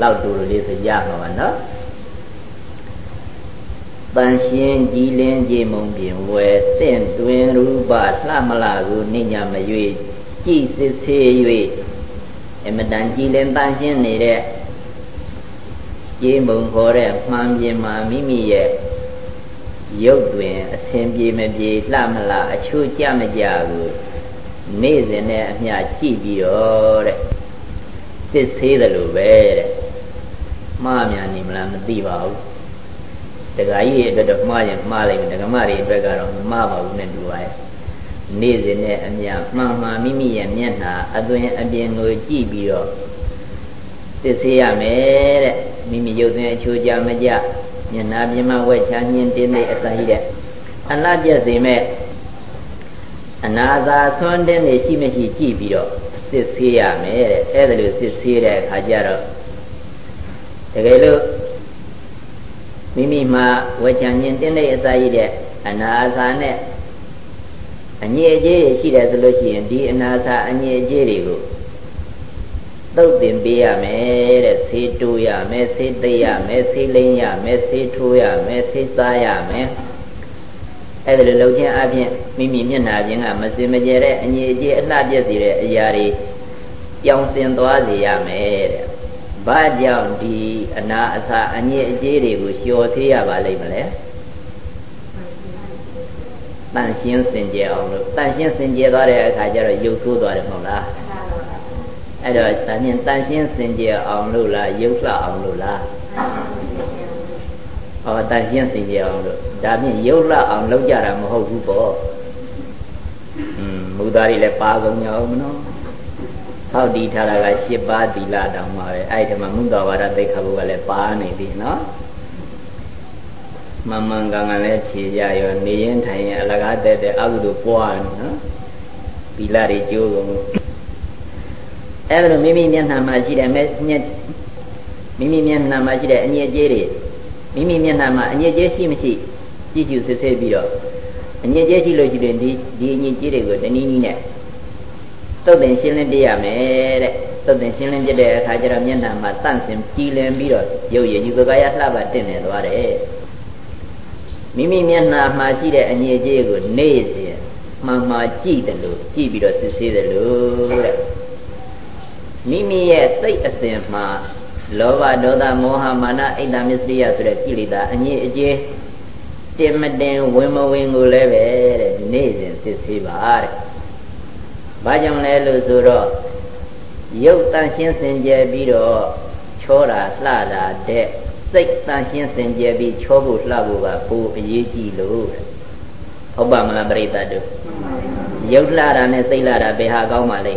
လောက်တူလေးဆိုရမှာပါနော် တန်ရှင်းကြည်လင်းကြည်မုံပြင်ဝဲတင့်တွင်ရူပလှမလာကိုနိညာမရွေကြည်စစ်ဆေး၍အမတန်ကြည်လင်းတန်ရှင်းနေတဲ့ကြည်မုံခေါ်တဲ့မှန်ပြင်မှာမိမိရဲ့ရုပ်တွင်အဆင်ပြေမပြေလှမလှအချိုးကြမကြကိုနေ့စဉ်နဲ့အမျှကြည့်ပြီးတော့တဲ့စစ်ဆေးတယ်လို့ပဲတဲ့မှားများနေမလားမသိပါဘူး တခါကြီးအတွက်တော့မှားရင်မှားလိုက်မယ်ဒကမတွေအတွက်ကတော့မမှားပါဘူးနဲ့တူပါရဲ့နေ့စဉ်နဲ့အမျှမှန်မှန်မိမိရဲ့မျက်နှာအသွင်အပြင်ကိုကြည့်ပြီးတော့စစ်ဆေးရမယ်တဲ့မိမိရုပ်သွင်းအချိုးကြမကြမျက်နှာပြင်မှာဝက်ချမ်းညင်းတင်းတဲ့အစာကြီးတဲ့အလှပြည့်စေမဲ့အနာသာသွန်းတင်းနေရှိမရှိကြည့်ပြီးတော့စစ်ဆေးရမယ်တဲ့အဲ့ဒါလို့စစ်ဆေးတဲ့အခါကျတော့တကယ်လို့ မိမိမှာဝက်ချမ်းညင်းတင်းတဲ့အစာကြီးတဲ့အနာသာနဲ့အညစ်အကြေးရှိတယ်ဆိုလို့ရှိရင်ဒီအနာသာအညစ်အကြေးတွေကိုသုတ်တင်ပေးရမယ်တဲ့ဆေးတိုးရမယ်ဆေးသိရမယ်ဆေးလိမ့်ရမယ်ဆေးထိုးရမယ်ဆေးစားရမယ်အဲ့ဒါလိုလုပ်ခြင်းအပြင်မိမိမျက်နှာချင်းကမစင်မကြဲတဲ့အငြိအကျေးအလှပြည့်စေတဲ့အရာတွေပြောင်းစင်သွားစေရမယ်တဲ့။ ဘာကြောင့်ဒီအနာအစာအငြိအကျေးတွေကိုလျှော်သေးရပါလိမ့်မလဲ။တန်ရှင်းစင်ကြယ်အောင်လို့တန်ရှင်းစင်ကြယ်သွားတဲ့အခါကျတော့ရုပ်ဆိုးသွားတယ်မဟုတ်လား။အဲ့တော့ဒါဖြင့်တန်ရှင်းစင်ကြယ်အောင်လို့လားရုပ်လှအောင်လို့လားဟောတန်ရှင်းစင်ကြယ်အောင်လို့ဒါဖြင့်ရုပ်လှအောင်လုပ်ကြတာမဟုတ်ဘူးပေါ့อืมမူသားတွေလည်းပါကုန်ကြအောင်မနော် ဟောက်ဒီထားတာက၈ပါးသီလတောင်ပါပဲအဲ့ဒီမှာမုဒ္ဒဝါဒသိက္ခာပုဒ်ကလည်းပါနေပြီနော်မမှန်ကန်ကန်လည်းဖြေကြရောနေရင်ထိုင်ရင်အလကားတက်တဲ့အကုသိုလ်ပွားနော်သီလတွေကျိုးကုန်အဲ့ဒါလိုမိမိမျက်နှာမှာရှိတဲ့မဲ့ညက်မိမိမျက်နှာမှာရှိတဲ့အညစ်အကြေးတွေမိမိမျက်နှာမှာအညစ်အကြေးရှိမရှိကြည့်ကြည့်စစ်ဆေးပြီးတော့အညစ်အကြေးရှိလို့ရှိရင်ဒီဒီအညစ်အကြေးတွေကိုတနည်းနည်းနဲ့ သုတ်တင်ရှင်းလင်းပြရမယ်တဲ့သုတ်တင်ရှင်းလင်းပြတဲ့အခါကျတော့မျက်နှာမှာတန့်စင်ကြည်လင်ပြီးတော့ရုပ်ရည်ယူကာယလှပတင့်နေသွားတယ်မိမိမျက်နှာမှာရှိတဲ့အညစ်အကြေးကိုနေ့စဉ်မှန်မှကြည့်တယ်လို့ကြည့်ပြီးတော့စစ်ဆေးတယ်လို့တဲ့မိမိရဲ့စိတ်အစဉ်မှာလောဘဒေါသမောဟမာနအိတ်တမစ္စရိယဆိုတဲ့ကိလေသာအငြိအကျေးတင်မတင်ဝင်မဝင်ကိုလည်းပဲတဲ့နေ့စဉ်စစ်ဆေးပါတဲ့။ ဘာကြောင့်လဲလို့ဆိုတော့ရုပ်တန်ရှင်းစင်ကြယ်ပြီးတော့ချောတာလှတာတဲ့စိတ်တန်ရှင်းစင်ကြယ်ပြီးချောဖို့လှဖို့ကပိုအရေးကြီးလို့ဟုတ်ပါမလားပြိတ္တတို့ရုပ်လှတာနဲ့စိတ်လှတာဘယ်ဟာကောင်းပါလဲ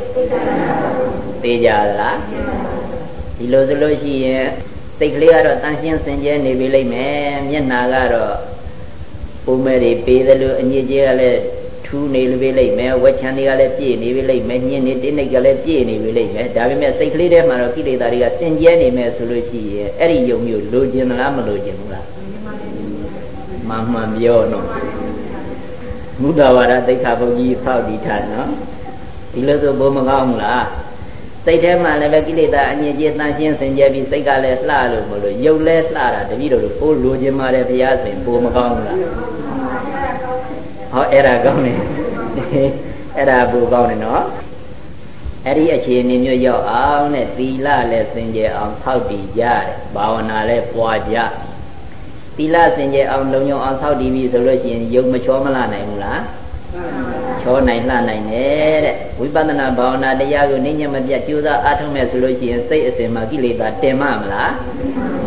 သေးကြလားဒီလိုဆိုလို့ရှိရင်စိတ်ကလေးကတော့တန်ရှင်းစင်ကြဲနေပြီလိမ့်မယ်မျက်နာကတော့ပုံမဲ့တွေပေးတယ်လို့အညစ်အကြေးကလည်း ထူးနေပြီလိမ့်မယ်ဝက်ချန်တွေကလည်းပြည့်နေပြီလိမ့်မယ်ညင်းနေတင်းနေကလည်းပြည့်နေပြီလိမ့်မယ်ဒါပေမဲ့စိတ်ကလေးထဲမှာတော့ကိလေသာတွေကစင်ကြဲနေမယ်ဆိုလို့ရှိရင်အဲ့ဒီယုံမျိုးလိုချင်လားမလိုချင်ဘူးလားမှန်မှန်ပြောတော့မုဒ္ဒဝါဒသိက္ခာပုဒ်ကြီးဖောက်ဒီထားနော်ဒီလိုဆိုဘုံမကောင်းဘူးလားစိတ်ထဲမှာလည်းပဲကိလေသာအငြင်းကြီးတန်ရှင်းစင်ကြယ်ပြီးစိတ်ကလည်းလှလို့မလို့ရုပ်လည်းလှတာတပည့်တော်တို့ပိုးလိုချင်ပါတယ်ဘုရားဆိုရင်ပိုမကောင်းဘူးလား ဟောအဲ့ဒါကောင်းတယ်အဲ့ဒါပိုကောင်းတယ်နော်အဲ့ဒီအခြေအနေမျိုးရောက်အောင်နဲ့သီလလည်းစင်ကြယ်အောင်ဖောက်တည်ကြတယ်ဘာဝနာလည်းပွားကြသီလစင်ကြယ်အောင်လုံုံအောင်ဆောက်တည်ပြီဆိုလို့ရှိရင်ယုံမချောမလာနိုင်ဘူးလားချောနိုင်လှနိုင်တယ်တဲ့ဝိပဿနာဘာဝနာတရားကိုနိညမပြတ်ကြိုးစားအားထုတ်မဲ့ဆိုလို့ရှိရင်စိတ်အစဉ်မှာကိလေသာတင်မမလား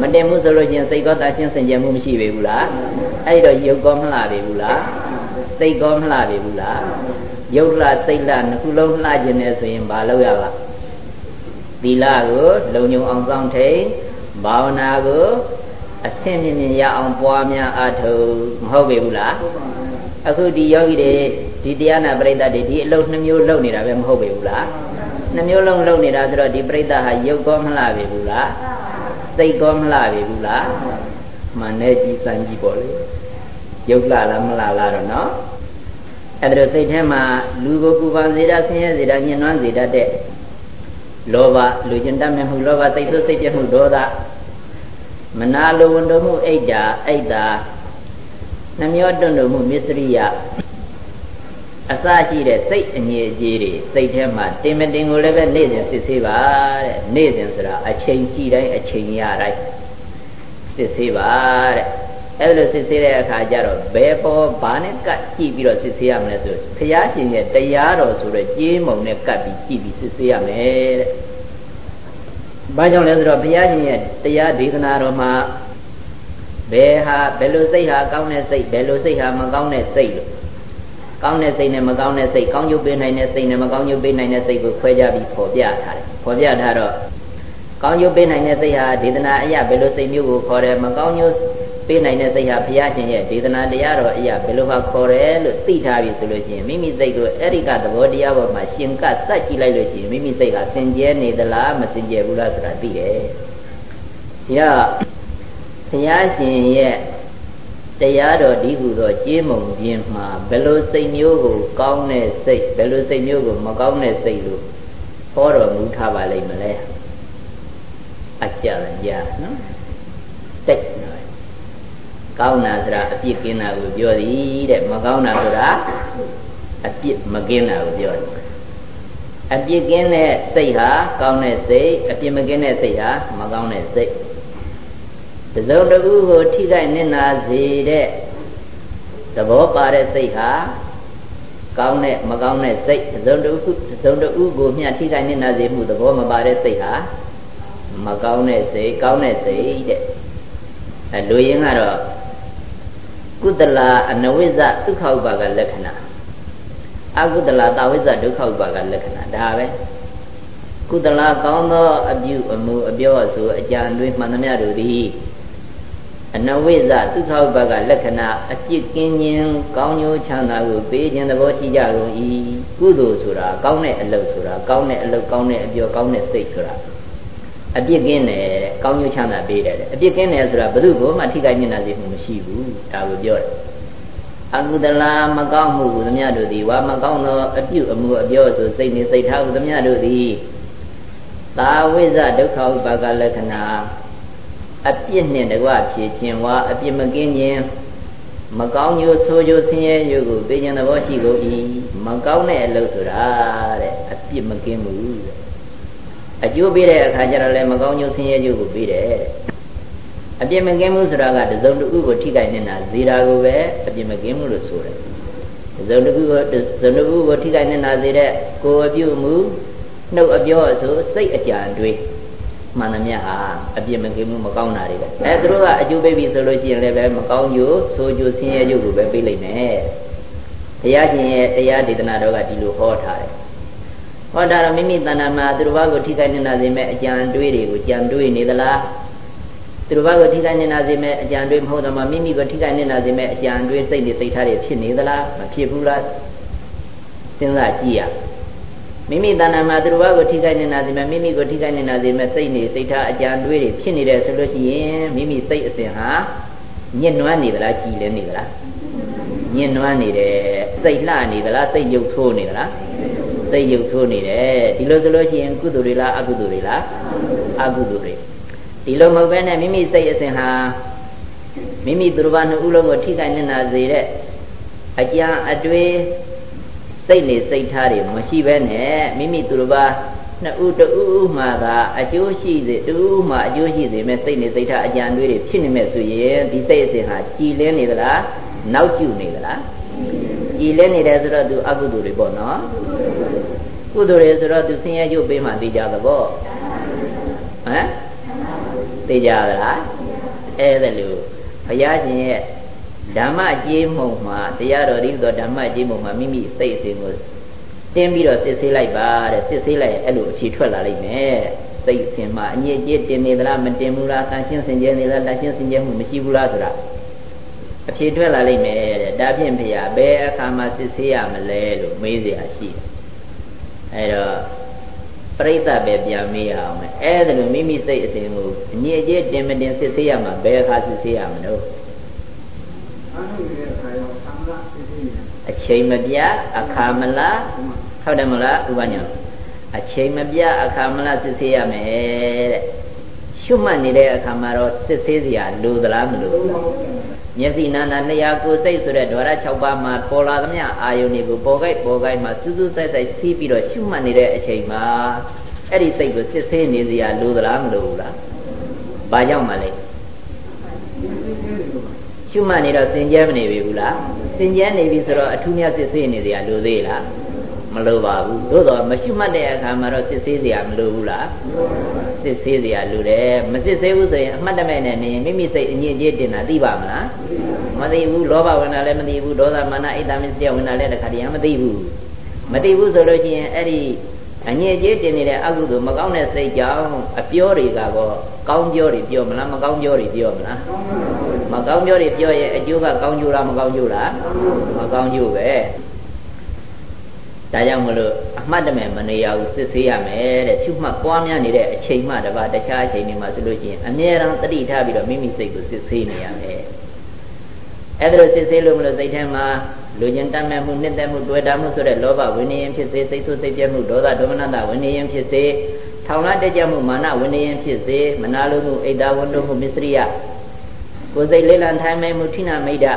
မတင်ဘူးဆိုလို့ရှိရင်စိတ်ကောတာရှင်းစင်ကြယ်မှုမရှိပေဘူးလားအဲ့တော့ယုတ်ကောမလှပေဘူးလား စိတ်ကောမလှပေဘူးလားယုတ်လှစိတ်လှနှစ်ခုလုံးလှခြင်းနဲ့ဆိုရင်ဘာလုပ်ရပါသီလကိုလုံုံအောင်စောင့်ထိန်ဘာဝနာကိုအဆင့်မြင့်မြင့်ရအောင်ပွားများအားထုတ်မဟုတ်ပေဘူးလားအခုဒီယောဂီတွေဒီတရားနာပရိသတ်တွေဒီအလုပ်နှမျိုးလုပ်နေတာပဲမဟုတ်ပေဘူးလားနှမျိုးလုံးလုပ်နေတာဆိုတော့ဒီပရိသတ်ဟာရုပ်ကောမလှပေဘူးလားစိတ်ကောမလှပေဘူးလားမှန်နဲ့ကြည်စမ်းကြည့်ပေါ့လေ ရုပ်လှလားမလှလားတော့နော်အဲ့ဒါစိတ်ထဲမှာလူကိုပူပန်စေတာဆင်းရဲစေတာညှဉ်းနှွမ်းစေတတ်တဲ့လောဘလူကျင်တတ်မြမှုလောဘစိတ်ဆိုးစိတ်ပြမှုဒေါသမနာလိုဝန်တော်မှုအိတ်တာအိတ်တာနှမျောတွန့်တော်မှုမစ္စရိယအစရှိတဲ့စိတ်အငြိအကျေးတွေစိတ်ထဲမှာတင်မတင်ကိုလည်းပဲနေ့စဉ်စစ်ဆေးပါတဲ့နေ့စဉ်ဆိုတာအချိန်ကြည့်တိုင်းအချိန်ရတိုင်းစစ်ဆေးပါတဲ့ အဲ့လိုစစ်ဆေးတဲ့အခါကျတော့ဘယ်ပေါ်ဘာနဲ့ကတ်ကြည့်ပြီးတော့စစ်ဆေးရမလဲဆိုဘုရားရှင်ရဲ့တရားတော်ဆိုတဲ့ကြေးမုံနဲ့ကတ်ပြီးကြည့်ပြီးစစ်ဆေးရမယ်တဲ့။ဘာကြောင့်လဲဆိုတော့ဘုရားရှင်ရဲ့တရားဒေသနာတော်မှာဘယ်ဟာဘယ်လိုစိတ်ဟာကောင်းတဲ့စိတ်ဘယ်လိုစိတ်ဟာမကောင်းတဲ့စိတ်လို့ကောင်းတဲ့စိတ်နဲ့မကောင်းတဲ့စိတ်ကောင်းကျိုးပေးနိုင်တဲ့စိတ်နဲ့မကောင်းကျိုးပေးနိုင်တဲ့စိတ်ကိုခွဲခြားပြီးဖော်ပြထားတယ်ဖော်ပြထားတော့ကောင်းကျိုးပေးနိုင်တဲ့စိတ်ဟာဒေသနာအရာဘယ်လိုစိတ်မျိုးကိုခေါ်တယ်မကောင်းကျိုး ပေးနိုင်တဲ့စိတ်ဟာဘုရားရှင်ရဲ့ဒေသနာတရားတော်အရာဘယ်လိုဟာခေါ်တယ်လို့သိထားပြီဆိုလို့ရှိရင်မိမိစိတ်ကိုအဲ့ဒီကသဘောတရားပေါ်မှာရှင်ကစက်ကြည့်လိုက်လို့ရှိရင်မိမိစိတ်ဟာစင်ကြဲနေသလားမစင်ကြဲဘူးလားဆိုတာသိတယ်ဒီတော့ဘုရားရှင်ရဲ့တရားတော်ဒီဟုသောကြေးမုံပြင်းမှာဘယ်လိုစိတ်မျိုးကိုကောင်းတဲ့စိတ်ဘယ်လိုစိတ်မျိုးကိုမကောင်းတဲ့စိတ်လို့ဟောတော်မူထားပါလိမ့်မလဲအကြံရနော်တိတ်နော် ကောင်းတာဆိုတာအပြစ်ကင်းတာကိုပြောသည်တဲ့မကောင်းတာဆိုတာအပြစ်မကင်းတာကိုပြောတယ်အပြစ်ကင်းတဲ့စိတ်ဟာကောင်းတဲ့စိတ်အပြစ်မကင်းတဲ့စိတ်ဟာမကောင်းတဲ့စိတ်တစုံတစ်ခုကိုထိခိုက်နစ်နာစေတဲ့သဘောပါတဲ့စိတ်ဟာကောင်းတဲ့မကောင်းတဲ့စိတ်တစုံတစ်ခုတစုံတစ်ခုကိုမျှထိခိုက်နစ်နာစေမှုသဘောမပါတဲ့စိတ်ဟာမကောင်းတဲ့စိတ်ကောင်းတဲ့စိတ်တဲ့အဲလူရင်းကတော့ ကုသလာအနဝိဇ္ဇဒုက္ခဥပါကလက္ခဏာအကုသလာတာဝိဇ္ဇဒုက္ခဥပါကလက္ခဏာဒါပဲကုသလာကောင်းသောအပြုအမူအပြောအဆိုအကြံတွေမှန်သမျှတို့သည်အနဝိဇ္ဇဒုက္ခဥပါကလက္ခဏာအပြစ်ကင်းခြင်းကောင်းကျိုးချမ်းသာကိုပေးခြင်းသဘောရှိကြကုန်၏ကုသိုလ်ဆိုတာကောင်းတဲ့အလုပ်ဆိုတာကောင်းတဲ့အလုပ်ကောင်းတဲ့အပြောကောင်းတဲ့စိတ်ဆိုတာ အပြစ်ကင်းတယ်ကောင်းကျိုးချမ်းသာပေးတယ်အပြစ်ကင်းတယ်ဆိုတာဘယ်သူ့ကိုမှထိခိုက်ညင်နာစေမှုမရှိဘူးဒါကိုပြောတယ်အကုသလာမကောင်းမှုဟူသမျှတို့သည်ဝါမကောင်းသောအပြုအမူအပြောဆိုစိတ်နှင့်စိတ်ထားဟူသမျှတို့သည်သာဝိဇ္ဇဒုက္ခဥပါကလက္ခဏာအပြစ်နှင့်တကွဖြစ်ခြင်းဝါအပြစ်မကင်းခြင်းမကောင်းကျိုးဆိုးကျိုးဆင်းရဲကျိုးကိုသိခြင်းသဘောရှိကုန်၏မကောင်းတဲ့အလုပ်ဆိုတာတဲ့အပြစ်မကင်းဘူးတဲ့ အကျိုးပေးတဲ့အခါကျတော့လည်းမကောင်းကျိုးဆင်းရဲကျိုးကိုပေးတယ်အပြစ်မကင်းမှုဆိုတာကတစုံတစ်ခုကိုထိခိုက်နေတာဇေတာကိုပဲအပြစ်မကင်းမှုလို့ဆိုတယ်တစုံတစ်ခုကိုတစုံတစ်ခုကိုထိခိုက်နေတာစေတဲ့ကိုယ်အပြုမှုနှုတ်အပြောအဆိုစိတ်အကြံတွေမှန်သမျှဟာအပြစ်မကင်းမှုမကောင်းတာတွေပဲအဲသူတို့ကအကျိုးပေးပြီဆိုလို့ရှိရင်လည်းပဲမကောင်းကျိုးဆိုးကျိုးဆင်းရဲကျိုးကိုပဲပေးလိုက်မယ်ဘုရားရှင်ရဲ့တရားဒေသနာတော်ကဒီလိုဟောထားတယ် ဟောတာတော့မိမိတဏ္ဍာမှာသူတစ်ပါးကိုထိခိုက်နေတာစေမဲ့အကြံတွေးတွေကိုကြံတွေးနေသလားသူတစ်ပါးကိုထိခိုက်နေတာစေမဲ့အကြံတွေးမဟုတ်တော့မှမိမိကိုထိခိုက်နေတာစေမဲ့အကြံတွေးစိတ်တွေစိတ်ထားတွေဖြစ်နေသလားမဖြစ်ဘူးလားစဉ်းစားကြည့်ရမိမိတဏ္ဍာမှာသူတစ်ပါးကိုထိခိုက်နေတာစေမဲ့မိမိကိုထိခိုက်နေတာစေမဲ့စိတ်နေစိတ်ထားအကြံတွေးတွေဖြစ်နေတယ်ဆိုလို့ရှိရင်မိမိစိတ်အစဉ်ဟာညှဉ်းနှွမ်းနေသလားကြည်လဲနေသလားညှဉ်းနှွမ်းနေတယ်စိတ်လှနေသလားစိတ်ညုပ်ဆိုးနေသလား စိတ်ယုတ်ဆိုးနေတယ်ဒီလိုဆိုလို့ရှိရင်ကုသိုလ်တွေလားအကုသိုလ်တွေလားအကုသိုလ်တွေဒီလိုမဟုတ်ဘဲနဲ့မိမိစိတ်အစဉ်ဟာမိမိသူတော်ဘာနှစ်ဦးလုံးကိုထိခိုက်နေတာစေတဲ့အကြံအတွေ့စိတ်နေစိတ်ထားတွေမရှိဘဲနဲ့မိမိသူတော်ဘာနှစ်ဦးတဦးမှသာအကျိုးရှိစေတူမှအကျိုးရှိစေမဲ့စိတ်နဲ့စိတ်ထားအကြံတွေးတွေဖြစ်နေမဲ့ဆိုရင်ဒီစိတ်အစဉ်ဟာကြည်လင်းနေသလားနောက်ကျနေသလား ကြည်လင်းနေတယ်ဆိုတော့သူအကုသိုလ်တွေပေါ့နော်ကုသိုလ်တွေဆိုတော့သူဆင်းရဲကြုတ်ပေးမှသိကြသဘောဟမ်သိကြသလားအဲ့ဒါလို့ဘုရားရှင်ရဲ့ဓမ္မကြေးမှုံမှာတရားတော်ဤသောဓမ္မကြေးမှုံမှာမိမိစိတ်အစဉ်ကိုတင်းပြီးတော့စစ်ဆေးလိုက်ပါတဲ့စစ်ဆေးလိုက်ရင်အဲ့လိုအခြေထွက်လာလိမ့်မယ်စိတ်အစဉ်မှာအညစ်အကြေးတင်နေသလားမတင်ဘူးလားတန်ရှင်းစင်ကြယ်နေလားတန်ရှင်းစင်ကြယ်မှုမရှိဘူးလားဆိုတာ အဖြေထွက်လာလိမ့်မယ်တဲ့ဒါဖြင့်ဖေရဘယ်အခါမှစစ်ဆေးရမလဲလို့မေးเสียရှိတယ်အဲ့တော့ပြိဿပဲပြန်မေးရအောင်မယ်အဲ့ဒါလို့မိမိစိတ်အစဉ်ကိုအညစ်အကြေးတင်မတင်စစ်ဆေးရမှာဘယ်အခါစစ်ဆေးရမလို့အချိန်မပြအခါမလားဟုတ်တယ်မလားဥပညာအချိန်မပြအခါမလားစစ်ဆေးရမယ်တဲ့ရှုမှတ်နေတဲ့အခါမှာတော့စစ်ဆေးစရာလိုသလားမလိုဘူး မျက်စိနာနာလျာကိုယ်စိတ်ဆိုတဲ့ဓဝရ6ပါးမှာပေါ်လာသမျှအာယုန်တွေကိုပေါ်ကြိုက်ပေါ်ကြိုက်မှာစူးစူးဆိုင်ဆိုင်စီးပြီးတော့ရှုမှတ်နေတဲ့အချိန်မှာအဲ့ဒီစိတ်ကိုစစ်ဆေးနေစရာလိုသလားမလိုဘူးလားဘာကြောင့်မလဲရှုမှတ်နေတော့စင်ကြဲမနေပြီဘူးလားစင်ကြဲနေပြီဆိုတော့အထူးများစစ်ဆေးနေစရာလိုသေးလား မလိုပါဘူးသို့တော့မရှုမှတ်တဲ့အခါမှာတော့စစ်ဆေးစရာမလိုဘူးလားစစ်ဆေးစရာလိုတယ်မစစ်ဆေးဘူးဆိုရင်အမှတ်တမဲ့နဲ့နေရင်မိမိစိတ်အညစ်အကြေးတင်တာသိပါမလားမသိဘူးလောဘဝင်တာလည်းမသိဘူးဒေါသမာနအိတ်တမစ္စယဝင်တာလည်းတခါတည်းမသိဘူးမသိဘူးဆိုလို့ရှိရင်အဲ့ဒီအညစ်အကြေးတင်နေတဲ့အကုသိုလ်မကောင်းတဲ့စိတ်ကြောင့်အပြောတွေကတော့ကောင်းပြောတွေပြောမလားမကောင်းပြောတွေပြောမလားမကောင်းပြောတွေပြောရင်အကျိုးကကောင်းကျိုးလားမကောင်းကျိုးလားမကောင်းကျိုးပဲ ဒါကြောင့်မလို့အမှတ်တမဲ့မနေရဘူးစစ်ဆေးရမယ်တဲ့ရှုမှတ်ပွားများနေတဲ့အချိန်မှတပါတခြားအချိန်တွေမှာဆိုလို့ရှိရင်အမြဲတမ်းတတိထားပြီးတော့မိမိစိတ်ကိုစစ်ဆေးနေရမယ်အဲ့ဒါလို့စစ်ဆေးလို့မလို့စိတ်ထဲမှာလူကျင်တတ်မဲ့မှုနှစ်သက်မှုတွေ့တာမှုဆိုတဲ့လောဘဝိနည်းရင်ဖြစ်စေစိတ်ဆိုးစိတ်ပြတ်မှုဒေါသဒေါမနတဝိနည်းရင်ဖြစ်စေထောင်လာတက်ကြမှုမာနဝိနည်းရင်ဖြစ်စေမနာလိုမှုအိတ်တာဝန္တုမှုမစ္စရိယကိုယ်စိတ်လေးလံထိုင်မဲ့မှုထိနာမိတ်တာ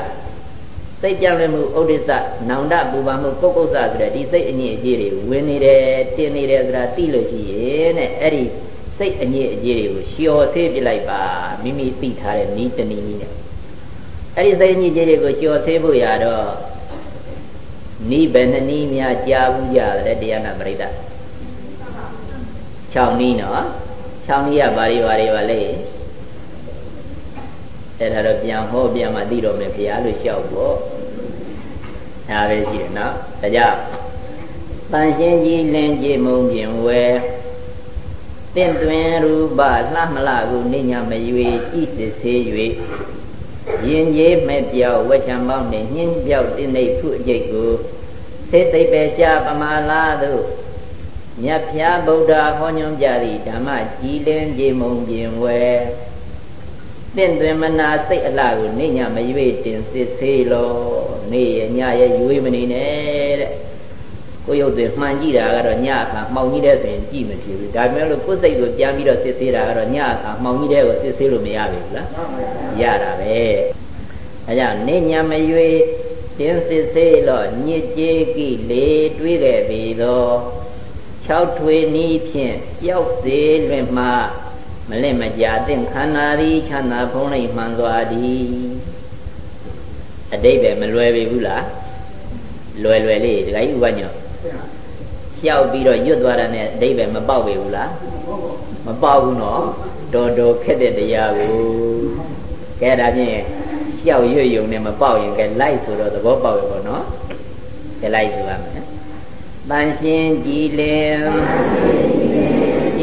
စိတ်ပြောင်းလဲမှုဥဒိစ္စနောင်တပူပါမှုပုဂ္ဂုစ္စဆိုတဲ့ဒီစိတ်အညစ်အကြေးတွေဝင်နေတယ်တင်နေတယ်ဆိုတာသိလို့ရှိရင်တဲ့အဲ့ဒီစိတ်အညစ်အကြေးတွေကိုလျှော်ဆေးပြလိုက်ပါမိမိသိထားတဲ့ဤတနည်းနည်းနဲ့အဲ့ဒီစိတ်အညစ်အကြေးတွေကိုလျှော်ဆေးဖို့ရတော့ဤဘယ်နှနည်းများကြားဘူးကြတယ်တရားနာပရိသတ်6နည်းနော်6နည်းကဘာတွေဘာတွေပါလဲ အဲ့ဒါတော့ပြန်ဟောပြန်မှသိတော့မယ်ဘုရားလို့လျှောက်ပေါ့ဒါပဲရှိတယ်နော်ဒါကြောင့်တန်ရှင်းကြီးလင်းကြီးမုံပြင်ဝဲတင့်တွင်ရူပလှမလကုနေညာမရွေကြည်စစ်ဆေး၍ရင်ကြီးမဲ့ပြောက်ဝချံပေါင်းနှင့်ညင်းပြောက်တင်းနေထုအကျိတ်ကိုစေသိပ်ပဲရှားပမာလာသို့မြတ်ဖျားဗုဒ္ဓဟောညွှန်ကြသည့်ဓမ္မကြည်လင်းကြီးမုံပြင်ဝဲ တင့်တွင်မနာစိတ်အလှကိုနေညမရွေတင်စစ်သေးလောနေရညရရွေမနေနဲ့တဲ့ကိုရုပ်တွေမှန်ကြည့်တာကတော့ညအခါမှောင်ကြီးတဲ့ဆိုရင်ကြည့်မဖြစ်ဘူးဒါပေမဲ့လို့ကိုယ်စိတ်ကိုပြန်ပြီးတော့စစ်သေးတာကတော့ညအခါမှောင်ကြီးတဲ့ကိုစစ်သေးလို့မရဘူးလားရတာပဲအဲကြောင့်နေညမရွေတင်စစ်သေးလောညစ်ကြေးကိလေတွေးခဲ့ပြီသော၆ထွေနီးဖြင့်ပျောက်စေလွင်မှ မလင့်မကြာသင်ခန္ဓာသည်ချမ်းသာဖုံးလိုက်မှန်စွာသည်အတိတ်ပဲမလွယ်ပြီဘူးလားလွယ်လွယ်လေးဒကာကြီးဥပညောလျှောက်ပြီးတော့ရွတ်သွားတာနဲ့အတိတ်ပဲမပေါက်ပြီဘူးလားမပေါက်ဘူးနော်တော်တော်ခက်တဲ့တရားကိုကဲဒါဖြင့်လျှောက်ရွတ်ယုံနဲ့မပေါက်ရင်ကဲလိုက်ဆိုတော့သဘောပေါက်ပြီပေါ့နော်ကဲလိုက်ဆိုပါမယ်တန်ရှင်းကြည်လင်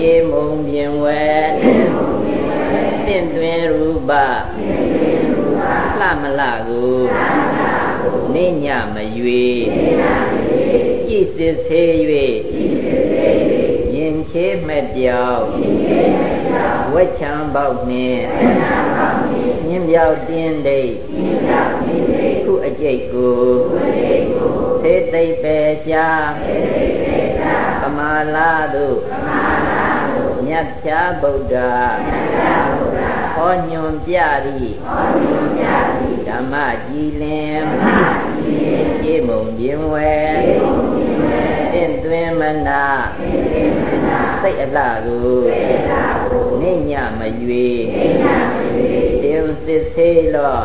ကြေမုံပြင်ဝဲတင့်တွင်ရူပလှမလကိုနေညမရွေကြည်စစ်သေး၍ရင်ချေမဲ့ပြောက်ဝက်ချံပေါက်နှင့်ညင်းပြောက်တင်းဒိတ်ခုအကျိတ်ကိုသေသိပ်ပဲရှာပမာလာတို့မြ တ်ဖြာဗုဒ္ဓဟောညွန်ပြသည်ဓမ္မကြည်လင်ကျေမုံပြင်းဝဲတင့်သွင်းမနာစိတ်အလှကိုနေညမရွေတင်စစ်သေးလော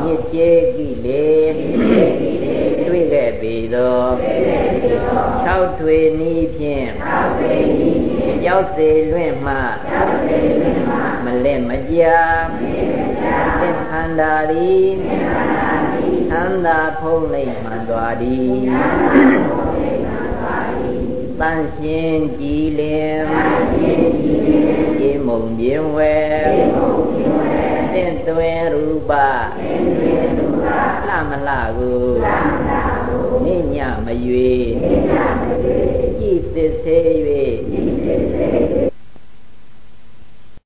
မြစ်ကျေကိလေတွေ့ခဲ့ပြီသော၆ထွေနီးဖြင့် ရောက်စေလွင့်မှမလဲမကြာသင်္ခန္ဓာရီသန္တာဖုံးလိုက်မှန်သွားသည်တန်ရှင်ကြည်လင်ကြေမုံပြင်းဝဲသင်သွင်းရူပလှမလှကို နေညမရွေကြည်စစ်သေး၍